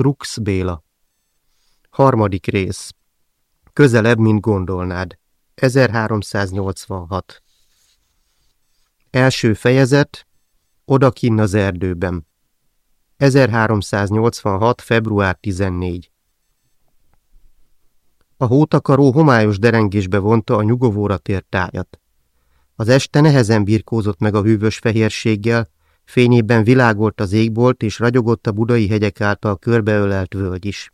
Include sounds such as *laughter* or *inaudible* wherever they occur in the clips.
Trux Béla Harmadik rész Közelebb, mint gondolnád. 1386 Első fejezet Odakinn az erdőben 1386. február 14 A hótakaró homályos derengésbe vonta a nyugovóra tért tájat. Az este nehezen birkózott meg a hűvös fehérséggel, Fényében világolt az égbolt, és ragyogott a budai hegyek által körbeölelt völgy is.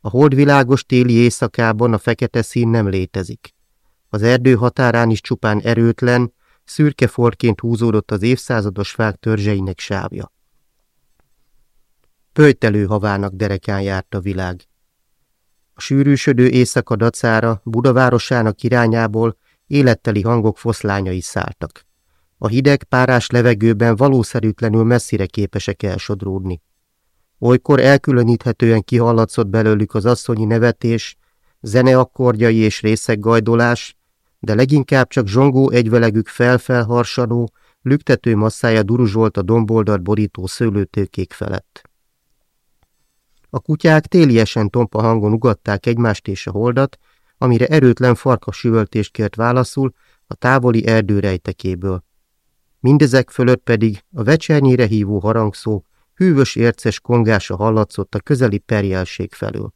A holdvilágos téli éjszakában a fekete szín nem létezik. Az erdő határán is csupán erőtlen, szürke forként húzódott az évszázados fák törzseinek sávja. Pöjtelő havának derekán járt a világ. A sűrűsödő éjszaka dacára Budavárosának irányából életteli hangok foszlányai szálltak. A hideg, párás levegőben valószerűtlenül messzire képesek elsodródni. Olykor elkülöníthetően kihallatszott belőlük az asszonyi nevetés, zeneakkordjai és részeggajdolás, de leginkább csak zsongó egyvelegük felfelharsanó, lüktető masszája duruzsolt a domboldalt borító szőlőtőkék felett. A kutyák téliesen tompa hangon ugatták egymást és a holdat, amire erőtlen farkas üvöltést kért válaszul a távoli erdő rejtekéből mindezek fölött pedig a vecsernyére hívó harangszó hűvös érces kongása hallatszott a közeli perjelség felől.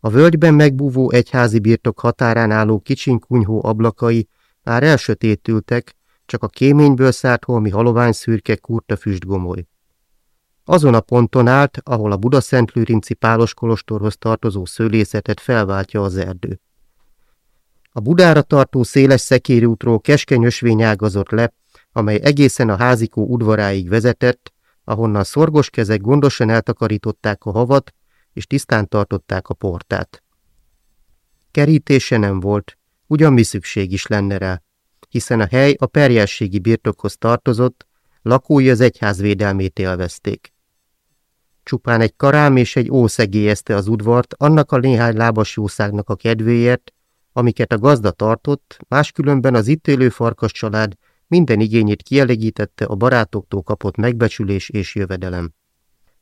A völgyben megbúvó egyházi birtok határán álló kicsiny kunyhó ablakai már elsötétültek, csak a kéményből szállt holmi halovány szürke kurta füstgomoly. Azon a ponton állt, ahol a Budaszentlőrinci pálos kolostorhoz tartozó szőlészetet felváltja az erdő. A Budára tartó széles szekérútról keskeny ösvény ágazott le, amely egészen a házikó udvaráig vezetett, ahonnan szorgos kezek gondosan eltakarították a havat, és tisztán tartották a portát. Kerítése nem volt, ugyan mi szükség is lenne rá, hiszen a hely a perjességi birtokhoz tartozott, lakói az egyház védelmét élvezték. Csupán egy karám és egy ó szegélyezte az udvart annak a néhány lábas jószágnak a kedvéért, amiket a gazda tartott, máskülönben az itt élő farkas család minden igényét kielégítette a barátoktól kapott megbecsülés és jövedelem.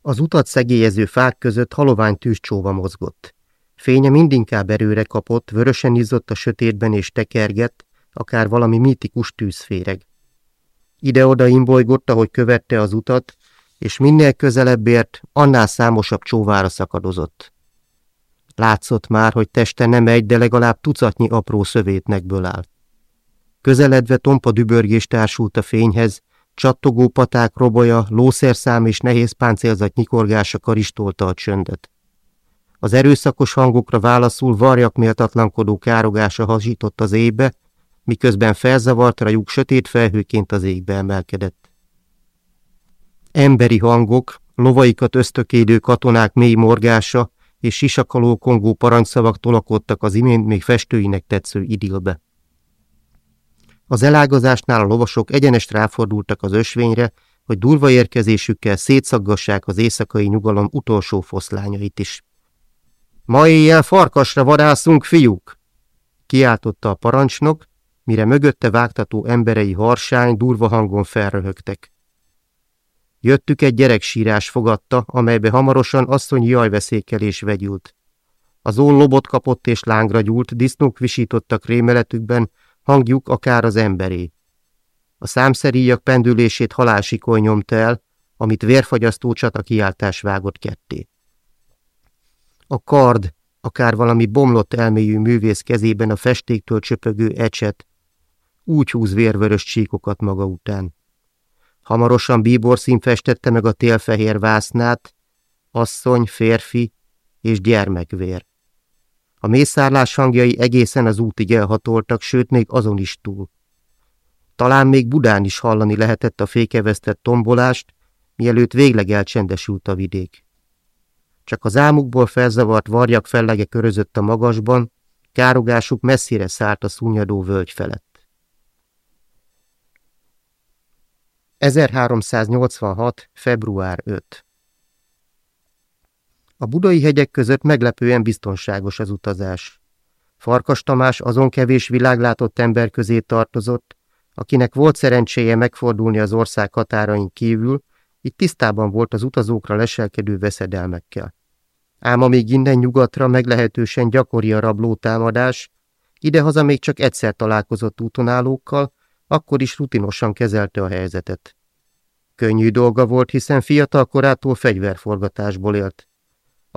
Az utat szegélyező fák között halovány tűzcsóva mozgott. Fénye mindinkább erőre kapott, vörösen izzott a sötétben és tekergett, akár valami mítikus tűzféreg. Ide-oda imbolygott, ahogy követte az utat, és minél közelebb ért, annál számosabb csóvára szakadozott. Látszott már, hogy teste nem egy, de legalább tucatnyi apró szövétnekből állt. Közeledve tompa dübörgés társult a fényhez, csattogó paták robolya, lószerszám és nehéz páncélzat nyikorgása karistolta a csöndet. Az erőszakos hangokra válaszul varjak méltatlankodó károgása hasított az éjbe, miközben felzavart rajuk sötét felhőként az égbe emelkedett. Emberi hangok, lovaikat ösztökédő katonák mély morgása és sisakaló kongó parancsszavak tolakodtak az imént még festőinek tetsző idilbe. Az elágazásnál a lovasok egyenest ráfordultak az ösvényre, hogy durva érkezésükkel szétszaggassák az éjszakai nyugalom utolsó foszlányait is. Ma éjjel farkasra vadászunk, fiúk! Kiáltotta a parancsnok, mire mögötte vágtató emberei harsány durva hangon felröhögtek. Jöttük egy gyereksírás fogadta, amelybe hamarosan asszony jajveszékelés vegyült. Az ón lobot kapott és lángra gyúlt, disznók visítottak rémeletükben, hangjuk akár az emberé. A számszeríjak pendülését halálsikoly nyomta el, amit vérfagyasztó csata kiáltás vágott ketté. A kard, akár valami bomlott elmélyű művész kezében a festéktől csöpögő ecset, úgy húz vérvörös csíkokat maga után. Hamarosan bíborszín festette meg a télfehér vásznát, asszony, férfi és gyermekvér. A mészárlás hangjai egészen az útig elhatoltak, sőt még azon is túl. Talán még Budán is hallani lehetett a fékevesztett tombolást, mielőtt végleg elcsendesült a vidék. Csak az álmukból felzavart varjak fellege körözött a magasban, károgásuk messzire szállt a szúnyadó völgy felett. 1386. február 5 a budai hegyek között meglepően biztonságos az utazás. Farkas Tamás azon kevés világlátott ember közé tartozott, akinek volt szerencséje megfordulni az ország határain kívül, így tisztában volt az utazókra leselkedő veszedelmekkel. Ám amíg innen nyugatra meglehetősen gyakori a rablótámadás, idehaza még csak egyszer találkozott útonállókkal, akkor is rutinosan kezelte a helyzetet. Könnyű dolga volt, hiszen fiatal korától fegyverforgatásból élt.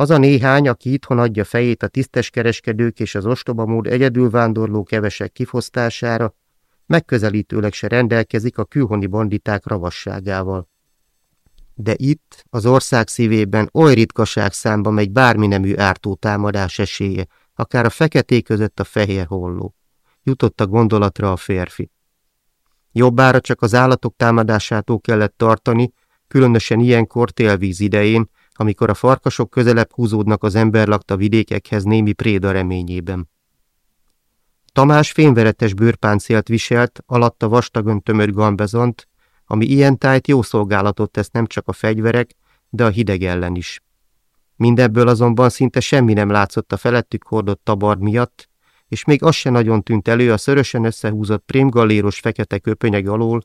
Az a néhány, aki itthon adja fejét a tisztes kereskedők és az ostobamód egyedül vándorló kevesek kifosztására, megközelítőleg se rendelkezik a külhoni banditák ravasságával. De itt, az ország szívében oly ritkaság számba megy bármi nemű ártó támadás esélye, akár a feketék között a fehér holló. Jutott a gondolatra a férfi. Jobbára csak az állatok támadásától kellett tartani, különösen ilyenkor télvíz idején, amikor a farkasok közelebb húzódnak az emberlakta vidékekhez némi préda reményében. Tamás fényveretes bőrpáncélt viselt, alatta vastagon tömött gambezont, ami ilyen tájt jó szolgálatot tesz nem csak a fegyverek, de a hideg ellen is. Mindebből azonban szinte semmi nem látszott a felettük hordott tabard miatt, és még az se nagyon tűnt elő a szörösen összehúzott prémgalléros fekete köpönyeg alól,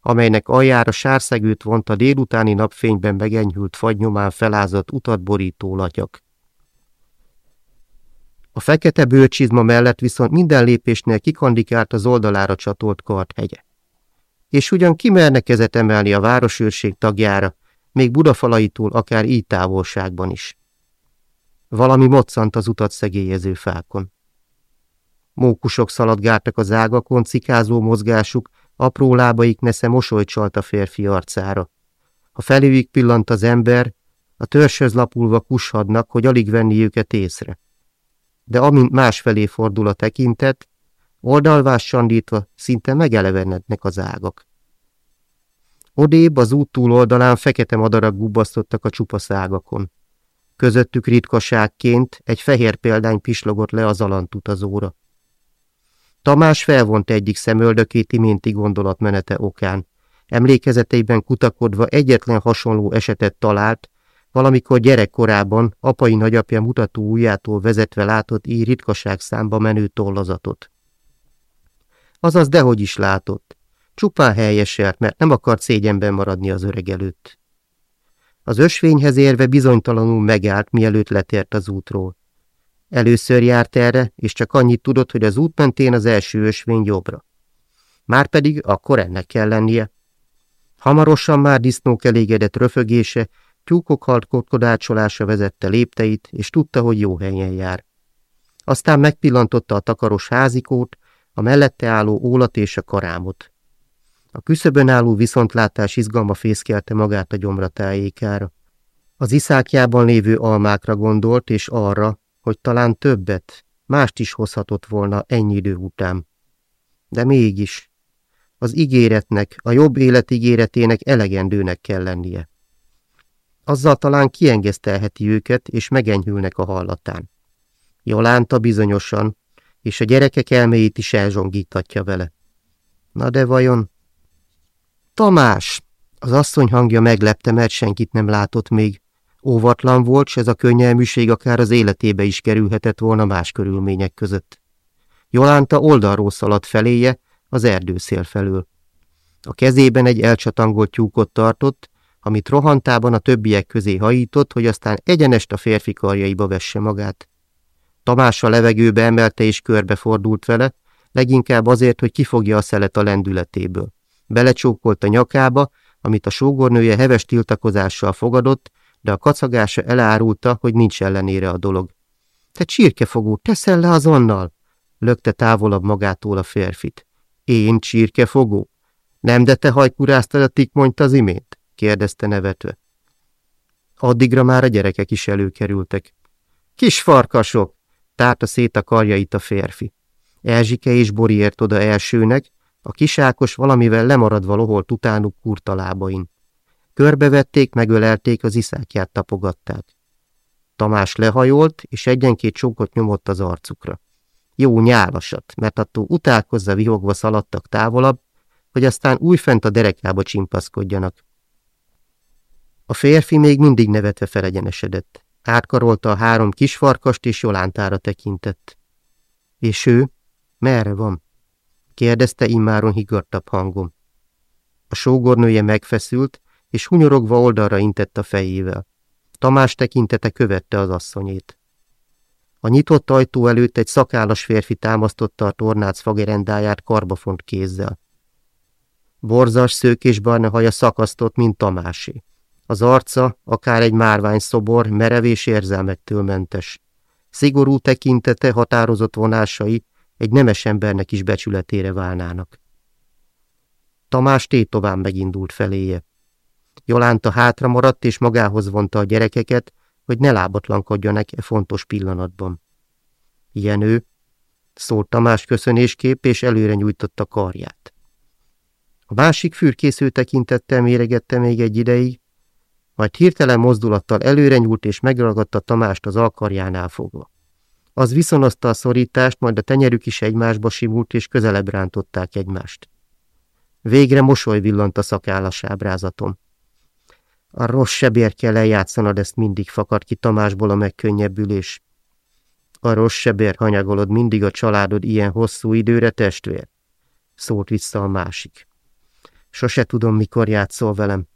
amelynek aljára sárszegőt vont a délutáni napfényben megenyhült fagynyomán felázott utat latyak. A fekete bőrcsizma mellett viszont minden lépésnél kikandikált az oldalára csatolt kart hegye. És ugyan kimerne kezet emelni a városőrség tagjára, még budafalaitól akár így távolságban is. Valami moccant az utat szegélyező fákon. Mókusok szaladgáltak az ágakon, cikázó mozgásuk, apró lábaik nesze mosolyt csalt a férfi arcára. Ha felőjük pillant az ember, a törzshöz lapulva kushadnak, hogy alig venni őket észre. De amint másfelé fordul a tekintet, oldalvás sandítva szinte megelevenednek az ágak. Odébb az út túloldalán fekete madarak gubbasztottak a csupasz ágakon. Közöttük ritkaságként egy fehér példány pislogott le az alantutazóra. Tamás felvont egyik szemöldökét iménti gondolatmenete okán. Emlékezeteiben kutakodva egyetlen hasonló esetet talált, valamikor gyerekkorában apai nagyapja mutató ujjától vezetve látott így ritkaság számba menő tollazatot. Azaz dehogy is látott. Csupán helyeselt, mert nem akart szégyenben maradni az öreg előtt. Az ösvényhez érve bizonytalanul megállt, mielőtt letért az útról. Először járt erre, és csak annyit tudott, hogy az út mentén az első ösvény jobbra. Márpedig akkor ennek kell lennie. Hamarosan már disznók elégedett röfögése, tyúkok halkotkodácsolása vezette lépteit, és tudta, hogy jó helyen jár. Aztán megpillantotta a takaros házikót, a mellette álló ólat és a karámot. A küszöbön álló viszontlátás izgalma fészkelte magát a gyomra tájékára. Az iszákjában lévő almákra gondolt, és arra, hogy talán többet, mást is hozhatott volna ennyi idő után. De mégis, az ígéretnek, a jobb élet ígéretének elegendőnek kell lennie. Azzal talán kiengesztelheti őket, és megenyhülnek a hallatán. Jolánta bizonyosan, és a gyerekek elméjét is elzsongítatja vele. Na de vajon... Tamás! Az asszony hangja meglepte, mert senkit nem látott még. Óvatlan volt, s ez a könnyelműség akár az életébe is kerülhetett volna más körülmények között. Jolánta oldalról szaladt feléje, az erdőszél felől. A kezében egy elcsatangolt tyúkot tartott, amit rohantában a többiek közé hajított, hogy aztán egyenest a férfi karjaiba vesse magát. Tamás a levegőbe emelte és körbefordult vele, leginkább azért, hogy kifogja a szelet a lendületéből. Belecsókolt a nyakába, amit a sógornője heves tiltakozással fogadott, de a kacagása elárulta, hogy nincs ellenére a dolog. Te csirkefogó, teszel le azonnal! lökte távolabb magától a férfit. Én csirkefogó? Nem, de te hajkuráztad a tikmonyt az imént? kérdezte nevetve. Addigra már a gyerekek is előkerültek. Kis farkasok! tárta szét a karjait a férfi. Erzsike és Bori ért oda elsőnek, a kisákos valamivel lemaradva loholt utánuk kurta lábain. Körbevették, megölelték, az iszákját tapogatták. Tamás lehajolt, és egyenként csókot nyomott az arcukra. Jó nyálasat, mert attól utálkozza vihogva szaladtak távolabb, hogy aztán újfent a derekába csimpaszkodjanak. A férfi még mindig nevetve felegyenesedett. Átkarolta a három kisfarkast, és Jolántára tekintett. És ő? Merre van? kérdezte immáron higgadtabb hangom. A sógornője megfeszült, és hunyorogva oldalra intett a fejével. Tamás tekintete követte az asszonyét. A nyitott ajtó előtt egy szakállas férfi támasztotta a tornác fagerendáját karbafont kézzel. Borzas szőkés-barna haja szakasztott, mint Tamásé. Az arca, akár egy márvány szobor, merev és érzelmektől mentes. Szigorú tekintete, határozott vonásai egy nemes embernek is becsületére válnának. Tamás tétován megindult feléje. Jolánta hátra maradt és magához vonta a gyerekeket, hogy ne lábatlankodjanak e fontos pillanatban. Jenő, szólt Tamás köszönésképp, és előre nyújtotta karját. A másik fürkésző tekintettel méregette még egy ideig, majd hirtelen mozdulattal előre nyúlt és megragadta Tamást az alkarjánál fogva. Az viszonozta a szorítást, majd a tenyerük is egymásba simult, és közelebb rántották egymást. Végre mosoly villant a szakállas ábrázaton. A rossz sebér kell eljátszanod, ezt mindig fakad ki Tamásból a megkönnyebbülés. A rossz sebér hanyagolod mindig a családod ilyen hosszú időre, testvér? Szólt vissza a másik. Sose tudom, mikor játszol velem.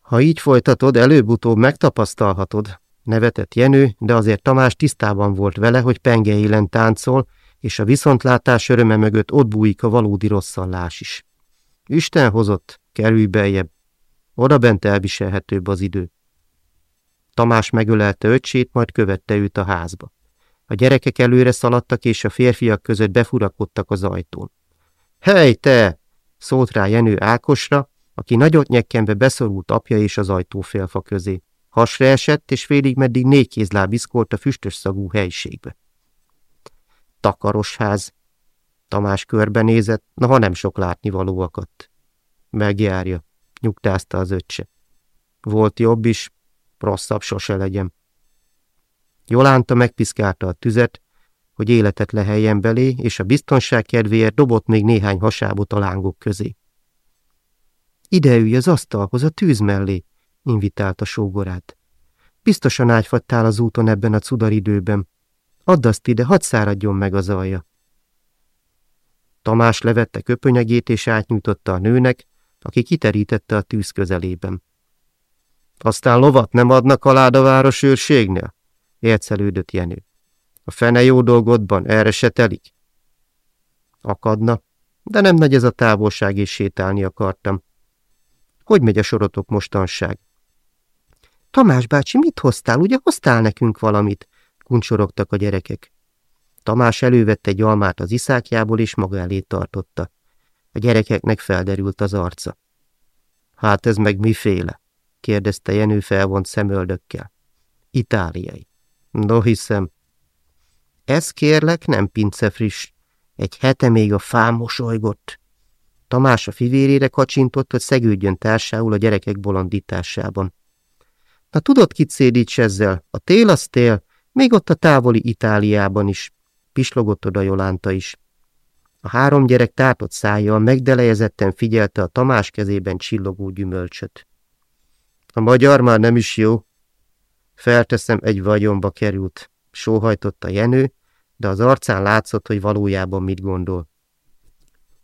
Ha így folytatod, előbb-utóbb megtapasztalhatod, nevetett Jenő, de azért Tamás tisztában volt vele, hogy penge élen táncol, és a viszontlátás öröme mögött ott bújik a valódi rosszallás is. Isten hozott, kerülj beljebb. Oda bent elviselhetőbb az idő. Tamás megölelte öcsét, majd követte őt a házba. A gyerekek előre szaladtak, és a férfiak között befurakodtak az ajtón. Hely, te! szólt rá Jenő Ákosra, aki nagyot nyekkenve beszorult apja és az ajtófélfa közé. Hasra esett, és félig meddig négy kézláb iszkolt a füstös szagú helységbe. Takaros ház. Tamás körbenézett, na ha nem sok látnivaló akadt. Megjárja, nyugtázta az öccse. Volt jobb is, rosszabb sose legyen. Jolánta megpiszkálta a tüzet, hogy életet leheljen belé, és a biztonság kedvéért dobott még néhány hasábot a lángok közé. Ide ülj az asztalhoz, a tűz mellé, invitálta sógorát. Biztosan ágyfattál az úton ebben a cudaridőben. Add azt ide, hadd száradjon meg az alja. Tamás levette köpönyegét és átnyújtotta a nőnek, aki kiterítette a tűz közelében. Aztán lovat nem adnak alád a város őrségnél? Ércelődött Jenő. A fene jó dolgodban erre se telik? Akadna, de nem nagy ez a távolság, és sétálni akartam. Hogy megy a sorotok mostanság? Tamás bácsi, mit hoztál? Ugye hoztál nekünk valamit? Kuncsorogtak a gyerekek. Tamás elővette egy almát az iszákjából, és maga elé tartotta. A gyerekeknek felderült az arca. Hát ez meg miféle? kérdezte Jenő felvont szemöldökkel. Itáliai. No hiszem. Ez kérlek nem pince friss. Egy hete még a fám mosolygott. Tamás a fivérére kacsintott, hogy szegődjön társául a gyerekek bolondításában. Na tudod, kit szédíts ezzel? A tél az tél, még ott a távoli Itáliában is. Pislogott oda Jolánta is. A három gyerek tátott szájjal megdelejezetten figyelte a Tamás kezében csillogó gyümölcsöt. A magyar már nem is jó. Felteszem, egy vagyonba került. Sóhajtott a Jenő, de az arcán látszott, hogy valójában mit gondol.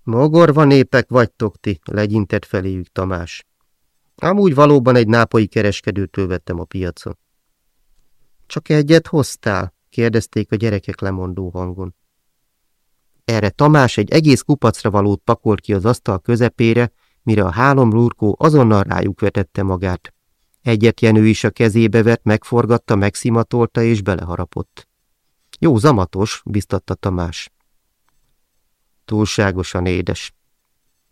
Mogorva népek vagytok ti, legyintett feléjük Tamás. Amúgy valóban egy nápolyi kereskedőtől vettem a piacon. Csak egyet hoztál? kérdezték a gyerekek lemondó hangon. Erre Tamás egy egész kupacra valót pakolt ki az asztal közepére, mire a hálom lurkó azonnal rájuk vetette magát. Egyet Jenő is a kezébe vett, megforgatta, megszimatolta és beleharapott. Jó zamatos, biztatta Tamás. Túlságosan édes.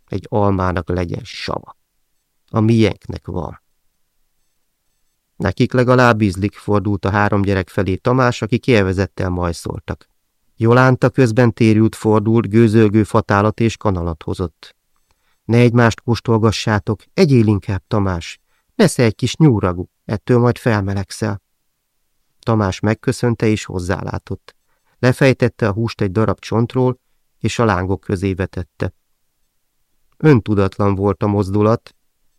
Egy almának legyen sava. A miénknek van. Nekik legalább ízlik, fordult a három gyerek felé Tamás, aki kielvezettel majszoltak. Jolánta közben térült, fordult, gőzölgő fatálat és kanalat hozott. Ne egymást kóstolgassátok, egyél inkább, Tamás. Nesze egy kis nyúragú, ettől majd felmelegszel. Tamás megköszönte és hozzálátott. Lefejtette a húst egy darab csontról, és a lángok közé vetette. Öntudatlan volt a mozdulat,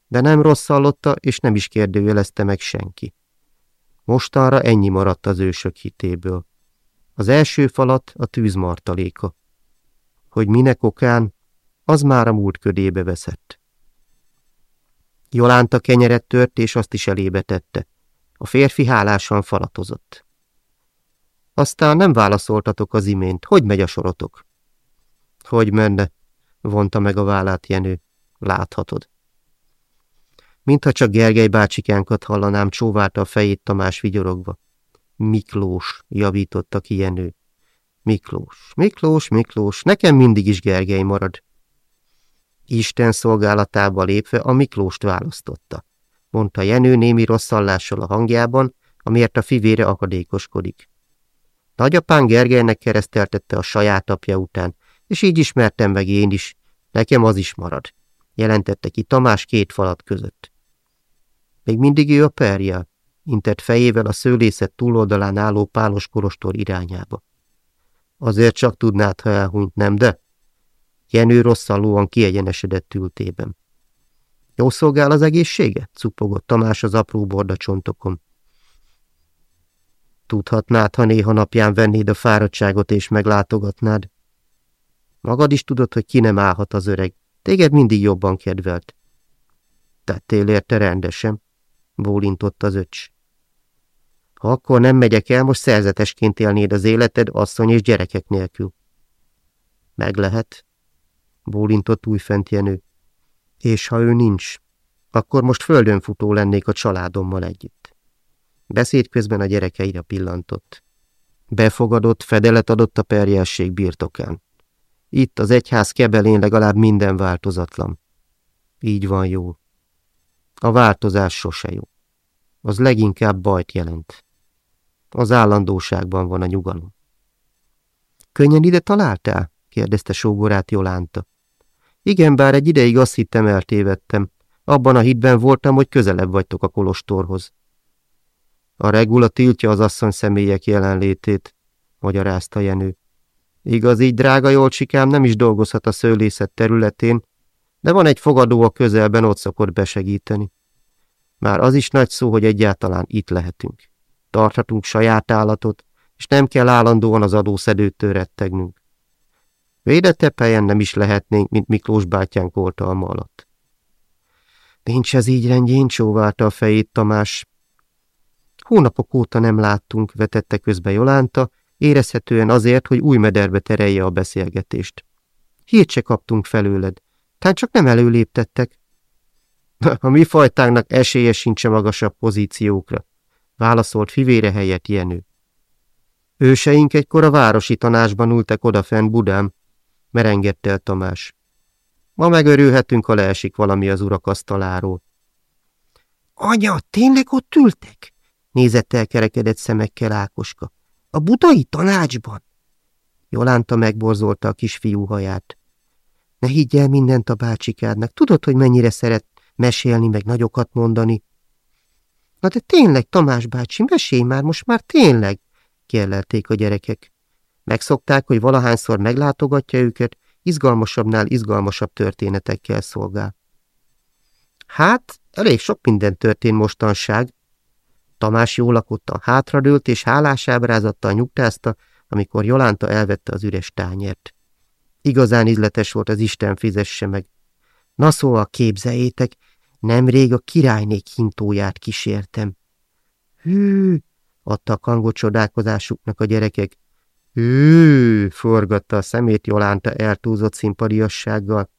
de nem rosszallotta, és nem is kérdőjelezte meg senki. Mostanra ennyi maradt az ősök hitéből. Az első falat a tűzmartaléka. Hogy minek okán, az már a múlt ködébe veszett. Jolánta kenyeret tört, és azt is elébe tette. A férfi hálásan falatozott. Aztán nem válaszoltatok az imént. Hogy megy a sorotok? Hogy menne? vonta meg a vállát Jenő. Láthatod. Mintha csak Gergely bácsikánkat hallanám, csóválta a fejét Tamás vigyorogva. Miklós, javította ki Jenő. Miklós, Miklós, Miklós, nekem mindig is Gergely marad. Isten szolgálatába lépve a Miklóst választotta, mondta Jenő némi rosszallással a hangjában, amiért a fivére akadékoskodik. Nagyapán Gergelynek kereszteltette a saját apja után, és így ismertem meg én is, nekem az is marad, jelentette ki Tamás két falat között. Még mindig ő a perja, intett fejével a szőlészet túloldalán álló pálos korostor irányába. Azért csak tudnád, ha elhunyt, nem de? Jenő rosszallóan kiegyenesedett ültében. Jó szolgál az egészsége? cupogott Tamás az apró borda csontokon. Tudhatnád, ha néha napján vennéd a fáradtságot és meglátogatnád. Magad is tudod, hogy ki nem állhat az öreg. Téged mindig jobban kedvelt. Tettél érte rendesen, bólintott az öcs. Ha akkor nem megyek el, most szerzetesként élnéd az életed asszony és gyerekek nélkül. Meg lehet, bólintott újfent Jenő. És ha ő nincs, akkor most földönfutó lennék a családommal együtt. Beszéd közben a gyerekeire pillantott. Befogadott, fedelet adott a perjesség birtokán. Itt az egyház kebelén legalább minden változatlan. Így van jó. A változás sose jó. Az leginkább bajt jelent. Az állandóságban van a nyugalom. Könnyen ide találtál? kérdezte sógorát Jolánta. Igen, bár egy ideig azt hittem eltévedtem. Abban a hitben voltam, hogy közelebb vagytok a kolostorhoz. A regula tiltja az asszony személyek jelenlétét, magyarázta Jenő. Igaz, így drága Jolcsikám nem is dolgozhat a szőlészet területén, de van egy fogadó a közelben, ott szokott besegíteni. Már az is nagy szó, hogy egyáltalán itt lehetünk. Tarthatunk saját állatot, és nem kell állandóan az adószedőtől rettegnünk. Védettebb helyen nem is lehetnénk, mint Miklós bátyánk oltalma alatt. Nincs ez így rendjén, csóválta a fejét Tamás. Hónapok óta nem láttunk, vetette közbe Jolánta, érezhetően azért, hogy új mederbe terelje a beszélgetést. Hírt se kaptunk felőled, tehát csak nem előléptettek. *laughs* A mi fajtánknak esélye sincs a magasabb pozíciókra, válaszolt fivére helyett Jenő. Őseink egykor a városi tanácsban ültek odafenn Budán, merengette el Tamás. Ma megörülhetünk, ha leesik valami az urak asztaláról. Anya, tényleg ott ültek? Nézett el kerekedett szemekkel Ákoska. A budai tanácsban? Jolánta megborzolta a kisfiú haját. Ne higgy el mindent a bácsikádnak. Tudod, hogy mennyire szeret mesélni, meg nagyokat mondani. Na de tényleg, Tamás bácsi, mesélj már, most már tényleg, kielelték a gyerekek. Megszokták, hogy valahányszor meglátogatja őket, izgalmasabbnál izgalmasabb történetekkel szolgál. Hát, elég sok minden történt mostanság. Tamás jól lakottan hátradőlt, és hálás ábrázattal nyugtázta, amikor Jolánta elvette az üres tányért. Igazán izletes volt az Isten fizesse meg. Na szóval képzeljétek, nemrég a királynék hintóját kísértem. Hű, adtak hangot csodálkozásuknak a gyerekek. Hű, forgatta a szemét Jolánta eltúzott szimpadiassággal.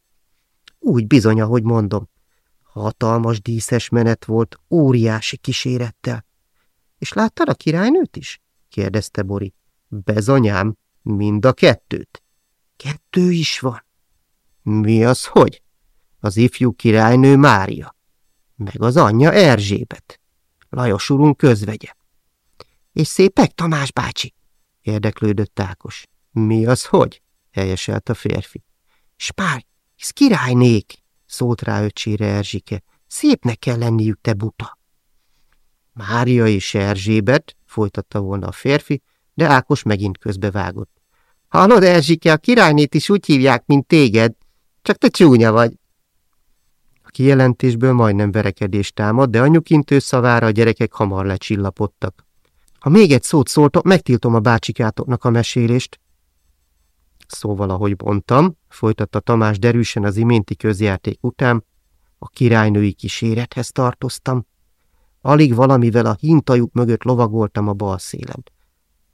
Úgy bizony, ahogy mondom. Hatalmas díszes menet volt, óriási kísérettel. És láttad a királynőt is? kérdezte Bori. Bezonyám, mind a kettőt. Kettő is van. Mi az, hogy? Az ifjú királynő Mária, meg az anyja Erzsébet. Lajos urunk közvegye. És szépek, Tamás bácsi? érdeklődött Ákos. Mi az, hogy? helyeselt a férfi. Spár, ez királynék, szólt rá öcsére Erzsike. Szépnek kell lenniük, te buta. Mária és Erzsébet, folytatta volna a férfi, de Ákos megint közbevágott. Hallod, Erzsike, a királynét is úgy hívják, mint téged, csak te csúnya vagy. A kijelentésből majdnem verekedést támad, de anyukintő szavára a gyerekek hamar lecsillapodtak. Ha még egy szót szóltok, megtiltom a bácsikátoknak a mesélést. Szóval, ahogy mondtam, folytatta Tamás derűsen az iménti közjáték után, A királynői kísérethez tartoztam. Alig valamivel a hintajuk mögött lovagoltam a bal szélen.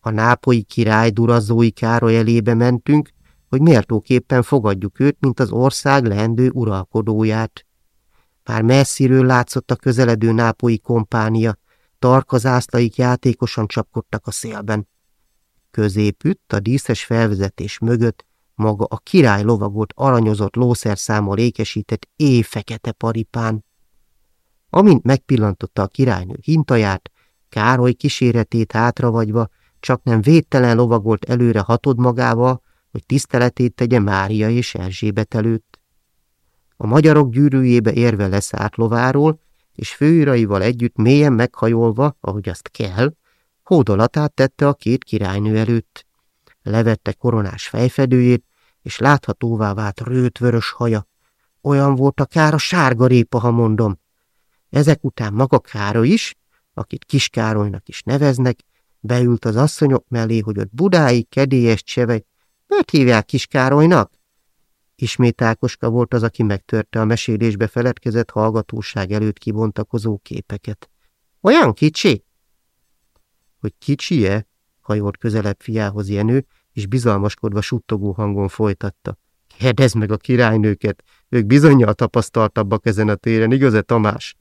A nápoi király durazói Károly elébe mentünk, hogy méltóképpen fogadjuk őt, mint az ország leendő uralkodóját. Már messziről látszott a közeledő nápoi kompánia, tarka zászlaik játékosan csapkodtak a szélben. Középütt, a díszes felvezetés mögött maga a király lovagolt aranyozott lószerszámmal ékesített éjfekete paripán. Amint megpillantotta a királynő hintaját, Károly kíséretét hátravagyva, csak nem védtelen lovagolt előre hatod magával, hogy tiszteletét tegye Mária és Erzsébet előtt. A magyarok gyűrűjébe érve leszállt lováról, és főiraival együtt mélyen meghajolva, ahogy azt kell, hódolatát tette a két királynő előtt. Levette koronás fejfedőjét, és láthatóvá vált rőtvörös haja. Olyan volt akár a sárga répa, ha mondom. Ezek után maga Káro is, akit Kiskárolynak is neveznek, beült az asszonyok mellé, hogy ott budái kedélyes csevej. Mert hívják Kiskárolynak? Ismét Ákoska volt az, aki megtörte a mesélésbe feledkezett hallgatóság előtt kibontakozó képeket. Olyan kicsi? Hogy kicsi-e? hajolt közelebb fiához Jenő, és bizalmaskodva suttogó hangon folytatta. Kérdezd meg a királynőket, ők bizonyal tapasztaltabbak ezen a téren, igaz-e Tamás?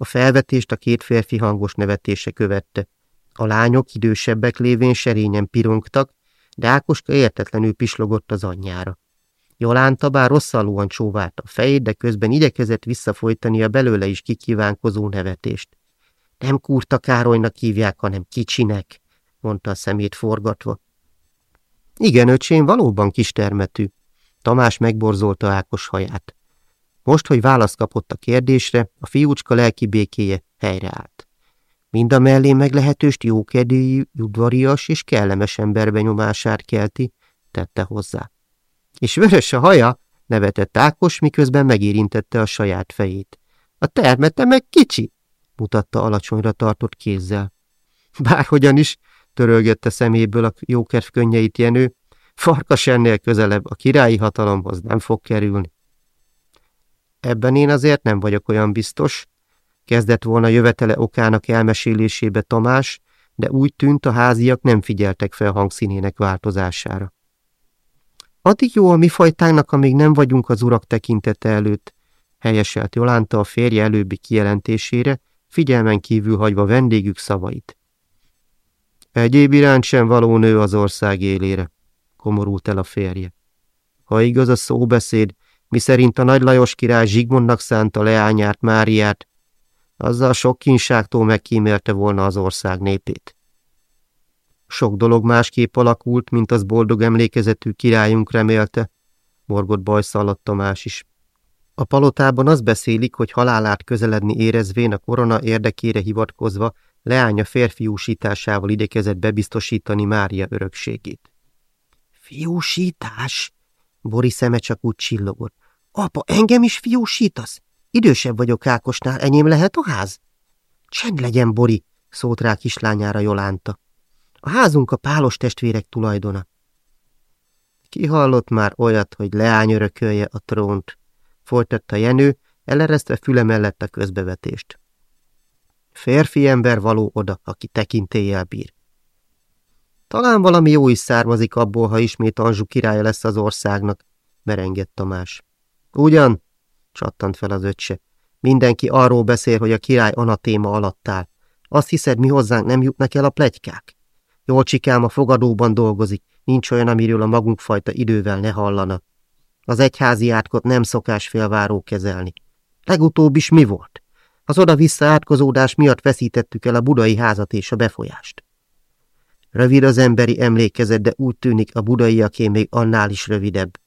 A felvetést a két férfi hangos nevetése követte. A lányok idősebbek lévén serényen pirongtak, de Ákoska értetlenül pislogott az anyjára. Jolánta bár rosszalúan csóválta a fejét, de közben igyekezett visszafolytani a belőle is kikívánkozó nevetést. Nem Kurta Károlynak hívják, hanem kicsinek, mondta a szemét forgatva. Igen, öcsém, valóban kistermetű. Tamás megborzolta Ákos haját. Most, hogy választ kapott a kérdésre, a fiúcska lelki békéje helyreállt. Mind a mellé meglehetőst jókedélyű, udvarias és kellemes emberbenyomását kelti, tette hozzá. És vörös a haja, nevetett Ákos, miközben megérintette a saját fejét. A termete meg kicsi, mutatta alacsonyra tartott kézzel. Bárhogyan is, törölgette szeméből a jókedv könnyeit Jenő, farkas ennél közelebb a királyi hatalomhoz nem fog kerülni. Ebben én azért nem vagyok olyan biztos, kezdett volna jövetele okának elmesélésébe Tamás, de úgy tűnt a háziak nem figyeltek fel hangszínének változására. Addig jó a mi fajtánknak, amíg nem vagyunk az urak tekintete előtt, helyeselt Jolánta a férje előbbi kijelentésére, figyelmen kívül hagyva vendégük szavait. Egyéb iránt sem való nő az ország élére, komorult el a férje. Ha igaz a szóbeszéd, miszerint a Nagy Lajos király Zsigmondnak szánta leányát Máriát, azzal sok kínságtól megkímélte volna az ország népét. Sok dolog másképp alakult, mint az boldog emlékezetű királyunk remélte, morgott bajszalott Tamás is. A palotában az beszélik, hogy halálát közeledni érezvén a korona érdekére hivatkozva leánya férfiúsításával idekezett bebiztosítani Mária örökségét. Fiúsítás? Bori szeme csak úgy csillogott. Apa, engem is fiúsítasz? Idősebb vagyok Ákosnál, enyém lehet a ház? Csend legyen, Bori, szólt rá kislányára Jolánta. A házunk a pálos testvérek tulajdona. Ki hallott már olyat, hogy leány örökölje a trónt? Folytatta Jenő, eleresztve füle mellett a közbevetést. Férfi ember való oda, aki tekintéllyel bír. Talán valami jó is származik abból, ha ismét Anzsu királya lesz az országnak, merengett Tamás. Ugyan? csattant fel az öccse. Mindenki arról beszél, hogy a király anatéma alatt áll. Azt hiszed, mi hozzánk nem jutnak el a plegykák? Jól csikám a fogadóban dolgozik, nincs olyan, amiről a magunk fajta idővel ne hallana. Az egyházi átkot nem szokás félváró kezelni. Legutóbb is mi volt? Az oda-vissza átkozódás miatt veszítettük el a budai házat és a befolyást. Rövid az emberi emlékezet, de úgy tűnik a budaiaké még annál is rövidebb.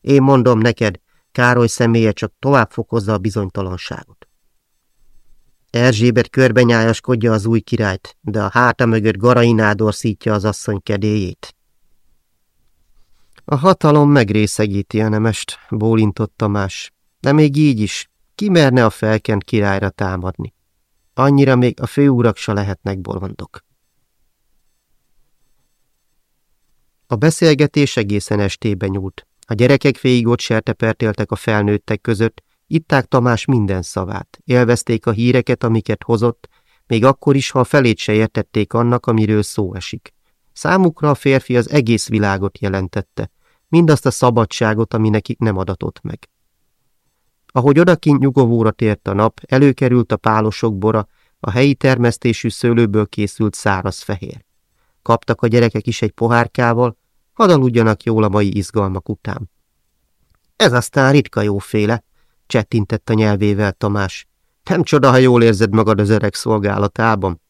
Én mondom neked, Károly személye csak tovább fokozza a bizonytalanságot. Erzsébet körbenyájaskodja az új királyt, de a háta mögött Garainádor szítja az asszony kedélyét. A hatalom megrészegíti a nemest, bólintott Tamás, de még így is, ki merne a felkent királyra támadni? Annyira még a főúrak se lehetnek bolondok. A beszélgetés egészen estébe nyúlt. A gyerekek végig ott sertepertéltek a felnőttek között, itták Tamás minden szavát, élvezték a híreket, amiket hozott, még akkor is, ha a felét se értették annak, amiről szó esik. Számukra a férfi az egész világot jelentette, mindazt a szabadságot, ami nekik nem adatott meg. Ahogy odakint nyugovóra tért a nap, előkerült a pálosok bora, a helyi termesztésű szőlőből készült száraz fehér. Kaptak a gyerekek is egy pohárkával, hadd aludjanak jól a mai izgalmak után. Ez aztán ritka jóféle, csettintett a nyelvével Tamás. Nem csoda, ha jól érzed magad az öreg szolgálatában.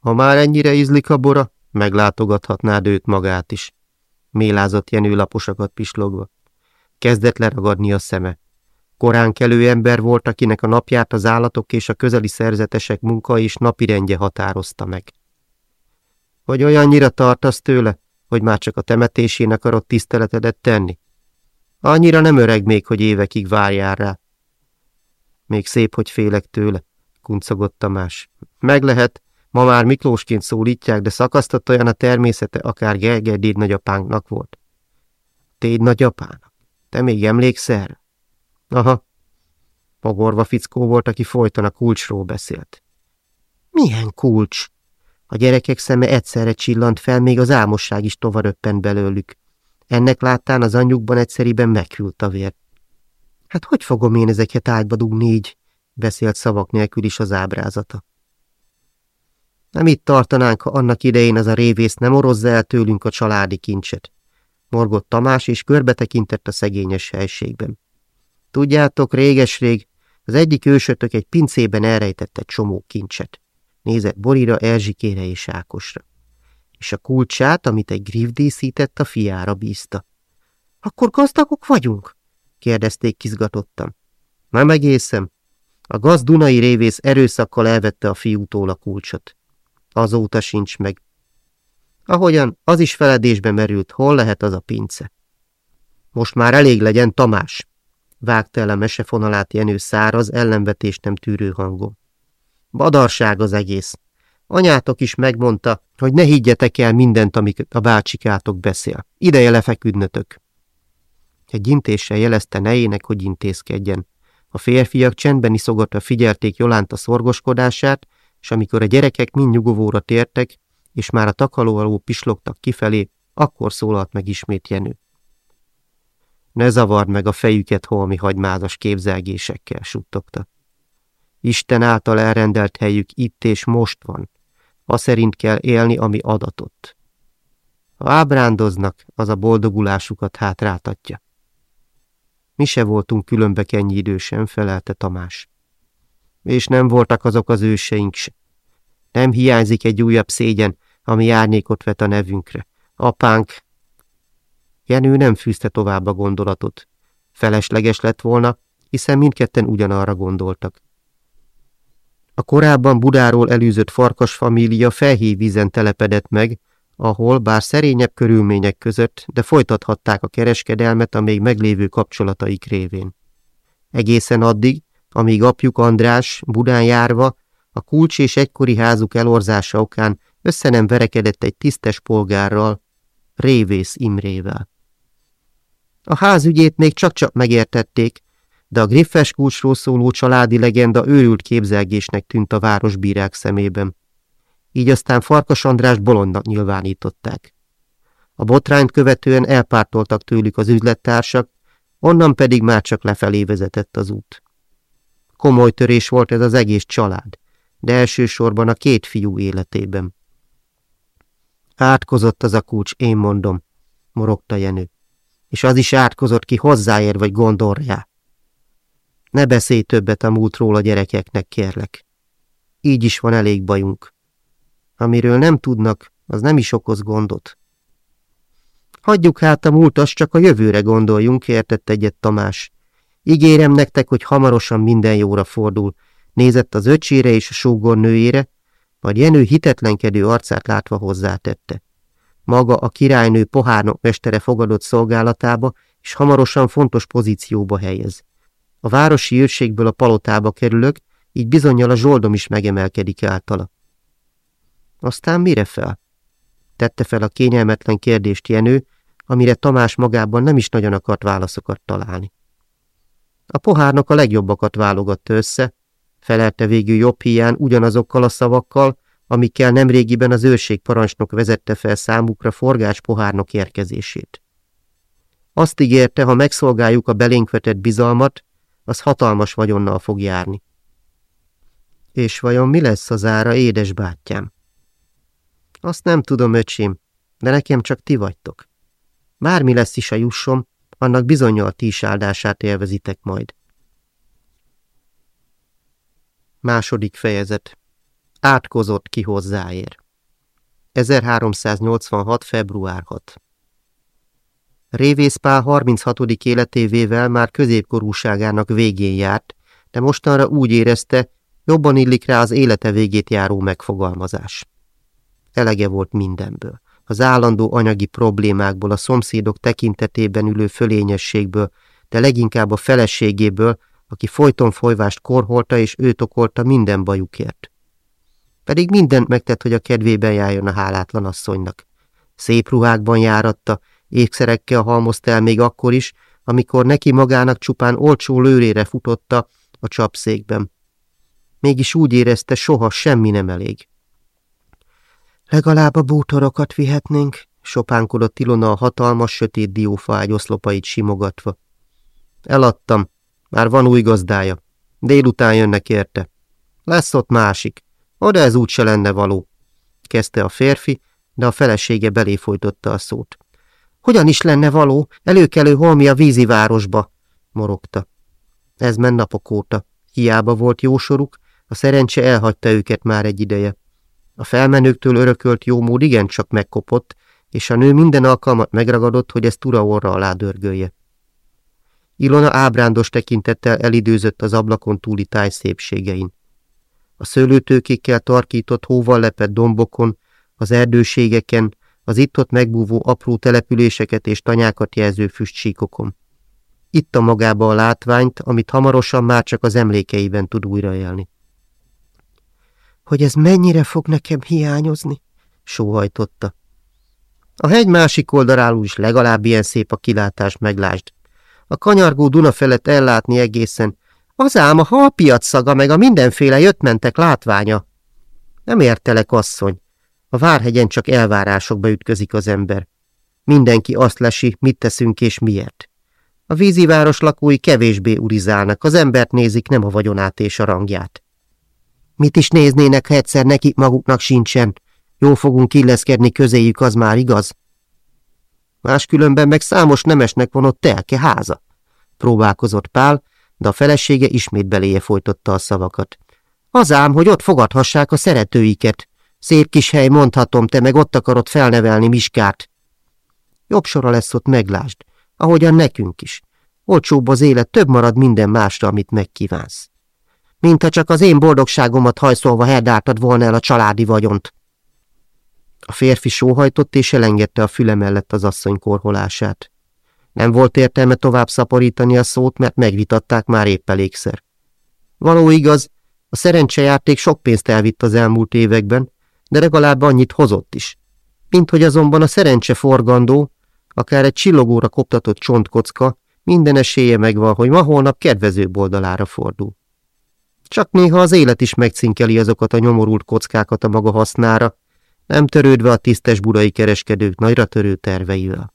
Ha már ennyire ízlik a bora, meglátogathatnád őt magát is. Mélázott Jenő laposakat pislogva. Kezdett leragadni a szeme. Korán kelő ember volt, akinek a napját az állatok és a közeli szerzetesek munka és napirendje határozta meg. Hogy olyannyira tartasz tőle, hogy már csak a temetésén akarod tiszteletedet tenni? Annyira nem öreg még, hogy évekig várjál rá. Még szép, hogy félek tőle, kuncogott Tamás. Meg lehet, ma már Miklósként szólítják, de szakasztott olyan a természete, akár Gergely déd nagyapánknak volt. Téd nagyapának? Te még emlékszel? Aha. Pogorva fickó volt, aki folyton a kulcsról beszélt. Milyen kulcs? A gyerekek szeme egyszerre csillant fel, még az álmosság is tovaröppent belőlük. Ennek láttán az anyjukban egyszeriben meghűlt a vér. Hát hogy fogom én ezeket ágyba dugni így? beszélt szavak nélkül is az ábrázata. Nem itt tartanánk, ha annak idején az a révész nem orozza el tőlünk a családi kincset. Morgott Tamás, és körbe tekintett a szegényes helységben. Tudjátok, réges-rég, az egyik ősötök egy pincében elrejtett egy csomó kincset. Nézett Borira, Erzsikére és Ákosra. És a kulcsát, amit egy griff díszített, a fiára bízta. Akkor gazdagok vagyunk? kérdezték kizgatottan. Nem egészen. A gaz Dunai révész erőszakkal elvette a fiútól a kulcsot. Azóta sincs meg. Ahogyan az is feledésbe merült, hol lehet az a pince. Most már elég legyen, Tamás, vágta el a mesefonalát Jenő száraz, ellenvetés nem tűrő hangon. Badarság az egész. Anyátok is megmondta, hogy ne higgyetek el mindent, amit a bácsikátok beszél. Ideje lefeküdnötök. Egy intéssel jelezte nejének, hogy intézkedjen. A férfiak csendben iszogatva figyelték Jolánta szorgoskodását, és amikor a gyerekek mind nyugovóra tértek, és már a takaló alól pislogtak kifelé, akkor szólalt meg ismét Jenő. Ne zavard meg a fejüket holmi hagymázas képzelgésekkel, suttogta. Isten által elrendelt helyük itt és most van. A szerint kell élni, ami adatott. Ha ábrándoznak, az a boldogulásukat hátráltatja. Mi se voltunk különbe ennyi idősen, felelte Tamás. És nem voltak azok az őseink se. Nem hiányzik egy újabb szégyen, ami árnyékot vet a nevünkre. Apánk... Jenő nem fűzte tovább a gondolatot. Felesleges lett volna, hiszen mindketten ugyanarra gondoltak. A korábban Budáról elűzött farkas família vízen telepedett meg, ahol, bár szerényebb körülmények között, de folytathatták a kereskedelmet a még meglévő kapcsolataik révén. Egészen addig, amíg apjuk András, Budán járva, a kulcs és egykori házuk elorzása okán össze nem verekedett egy tisztes polgárral, Révész Imrével. A házügyét még csak-csak megértették, de a griffes kulcsról szóló családi legenda őrült képzelgésnek tűnt a városbírák szemében. Így aztán Farkas András bolondnak nyilvánították. A botrányt követően elpártoltak tőlük az üzlettársak, onnan pedig már csak lefelé vezetett az út. Komoly törés volt ez az egész család, de elsősorban a két fiú életében. Átkozott az a kulcs, én mondom, morogta Jenő. És az is átkozott ki hozzáér vagy gondol. Ne beszélj többet a múltról a gyerekeknek, kérlek. Így is van elég bajunk. Amiről nem tudnak, az nem is okoz gondot. Hagyjuk hát a múlt, azt csak a jövőre gondoljunk, értett egyet Tamás. Ígérem nektek, hogy hamarosan minden jóra fordul. Nézett az öcsére és a sógor nőjére, majd Jenő hitetlenkedő arcát látva hozzátette. Maga a királynő pohárnok mestere fogadott szolgálatába, és hamarosan fontos pozícióba helyez. A városi őrségből a palotába kerülök, így bizonyal a zsoldom is megemelkedik általa. Aztán mire fel? Tette fel a kényelmetlen kérdést Jenő, amire Tamás magában nem is nagyon akart válaszokat találni. A pohárnak a legjobbakat válogatta össze, felelte végül jobb hián ugyanazokkal a szavakkal, amikkel nemrégiben az őrség parancsnok vezette fel számukra forgás pohárnok érkezését. Azt ígérte, ha megszolgáljuk a belénk vetett bizalmat, az hatalmas vagyonnal fog járni. És vajon mi lesz az ára, édes bátyám? Azt nem tudom, öcsém, de nekem csak ti vagytok. Bármi lesz is a jussom, annak bizonyal ti is áldását élvezitek majd. Második fejezet. Átkozott ki hozzáér. 1386. február 6. Révész Pál 36. életévével már középkorúságának végén járt, de mostanra úgy érezte, jobban illik rá az élete végét járó megfogalmazás. Elege volt mindenből. Az állandó anyagi problémákból, a szomszédok tekintetében ülő fölényességből, de leginkább a feleségéből, aki folyton folyvást korholta és őt okolta minden bajukért. Pedig mindent megtett, hogy a kedvében járjon a hálátlan asszonynak. Szép ruhákban járatta, ékszerekkel halmozta el még akkor is, amikor neki magának csupán olcsó lőrére futotta a csapszékben. Mégis úgy érezte, soha semmi nem elég. Legalább a bútorokat vihetnénk, sopánkodott Ilona a hatalmas, sötét diófágy oszlopait simogatva. Eladtam, már van új gazdája. Délután jönnek érte. Lesz ott másik. Oda ez úgyse lenne való. Kezdte a férfi, de a felesége belé folytotta a szót. Hogyan is lenne való? Előkelő holmi a vízivárosba, morogta. Ez ment napok óta. Hiába volt jó soruk, a szerencse elhagyta őket már egy ideje. A felmenőktől örökölt jómód igencsak megkopott, és a nő minden alkalmat megragadott, hogy ezt ura orra alá dörgölje. Ilona ábrándos tekintettel elidőzött az ablakon túli táj szépségein. A szőlőtőkékkel tarkított hóval lepett dombokon, az erdőségeken, az itt-ott megbúvó apró településeket és tanyákat jelző füstsíkokon. Itta magába a látványt, amit hamarosan már csak az emlékeiben tud újraélni. Hogy ez mennyire fog nekem hiányozni? sóhajtotta. A hegy másik oldaláról is legalább ilyen szép a kilátás, meglásd. A kanyargó Duna felett ellátni egészen. Az ám a halpiac szaga meg a mindenféle jöttmentek látványa. Nem értelek, asszony. A Várhegyen csak elvárásokba ütközik az ember. Mindenki azt lesi, mit teszünk és miért. A víziváros lakói kevésbé urizálnak, az embert nézik, nem a vagyonát és a rangját. Mit is néznének, ha egyszer nekik maguknak sincsen? Jól fogunk illeszkedni közéjük, az már igaz? Máskülönben meg számos nemesnek van ott telke háza. Próbálkozott Pál, de a felesége ismét beléje folytotta a szavakat. Az ám, hogy ott fogadhassák a szeretőiket. Szép kis hely, mondhatom, te meg ott akarod felnevelni Miskát. Jobb sora lesz ott, meglásd, ahogyan nekünk is. Olcsóbb az élet, több marad minden másra, amit megkívánsz. Mintha csak az én boldogságomat hajszolva herdáltad volna el a családi vagyont. A férfi sóhajtott és elengedte a füle mellett az asszony korholását. Nem volt értelme tovább szaporítani a szót, mert megvitatták már épp elégszer. Való igaz, a szerencsejáték sok pénzt elvitt az elmúlt években, de legalább annyit hozott is. Mint hogy azonban a szerencse forgandó, akár egy csillogóra koptatott csontkocka, minden esélye megvan, hogy ma-holnap kedvezőbb oldalára fordul. Csak néha az élet is megcinkeli azokat a nyomorult kockákat a maga hasznára, nem törődve a tisztes budai kereskedők nagyra törő terveivel.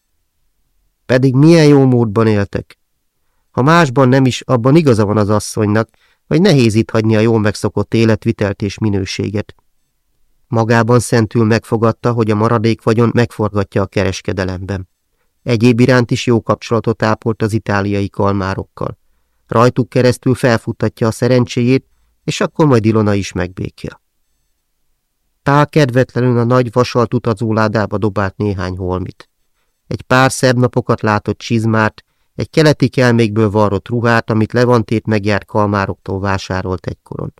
Pedig milyen jó módban éltek. Ha másban nem is, abban igaza van az asszonynak, hogy nehéz itt hagyni a jól megszokott életvitelt és minőséget. Magában szentül megfogadta, hogy a maradék vagyon megforgatja a kereskedelemben. Egyéb iránt is jó kapcsolatot ápolt az itáliai kalmárokkal. Rajtuk keresztül felfuttatja a szerencséjét, és akkor majd Ilona is megbékja. Pál kedvetlenül a nagy vasalt utazóládába dobált néhány holmit. Egy pár szebb napokat látott csizmát, egy keleti kelmékből varrott ruhát, amit Levantét megjárt kalmároktól vásárolt egykoron.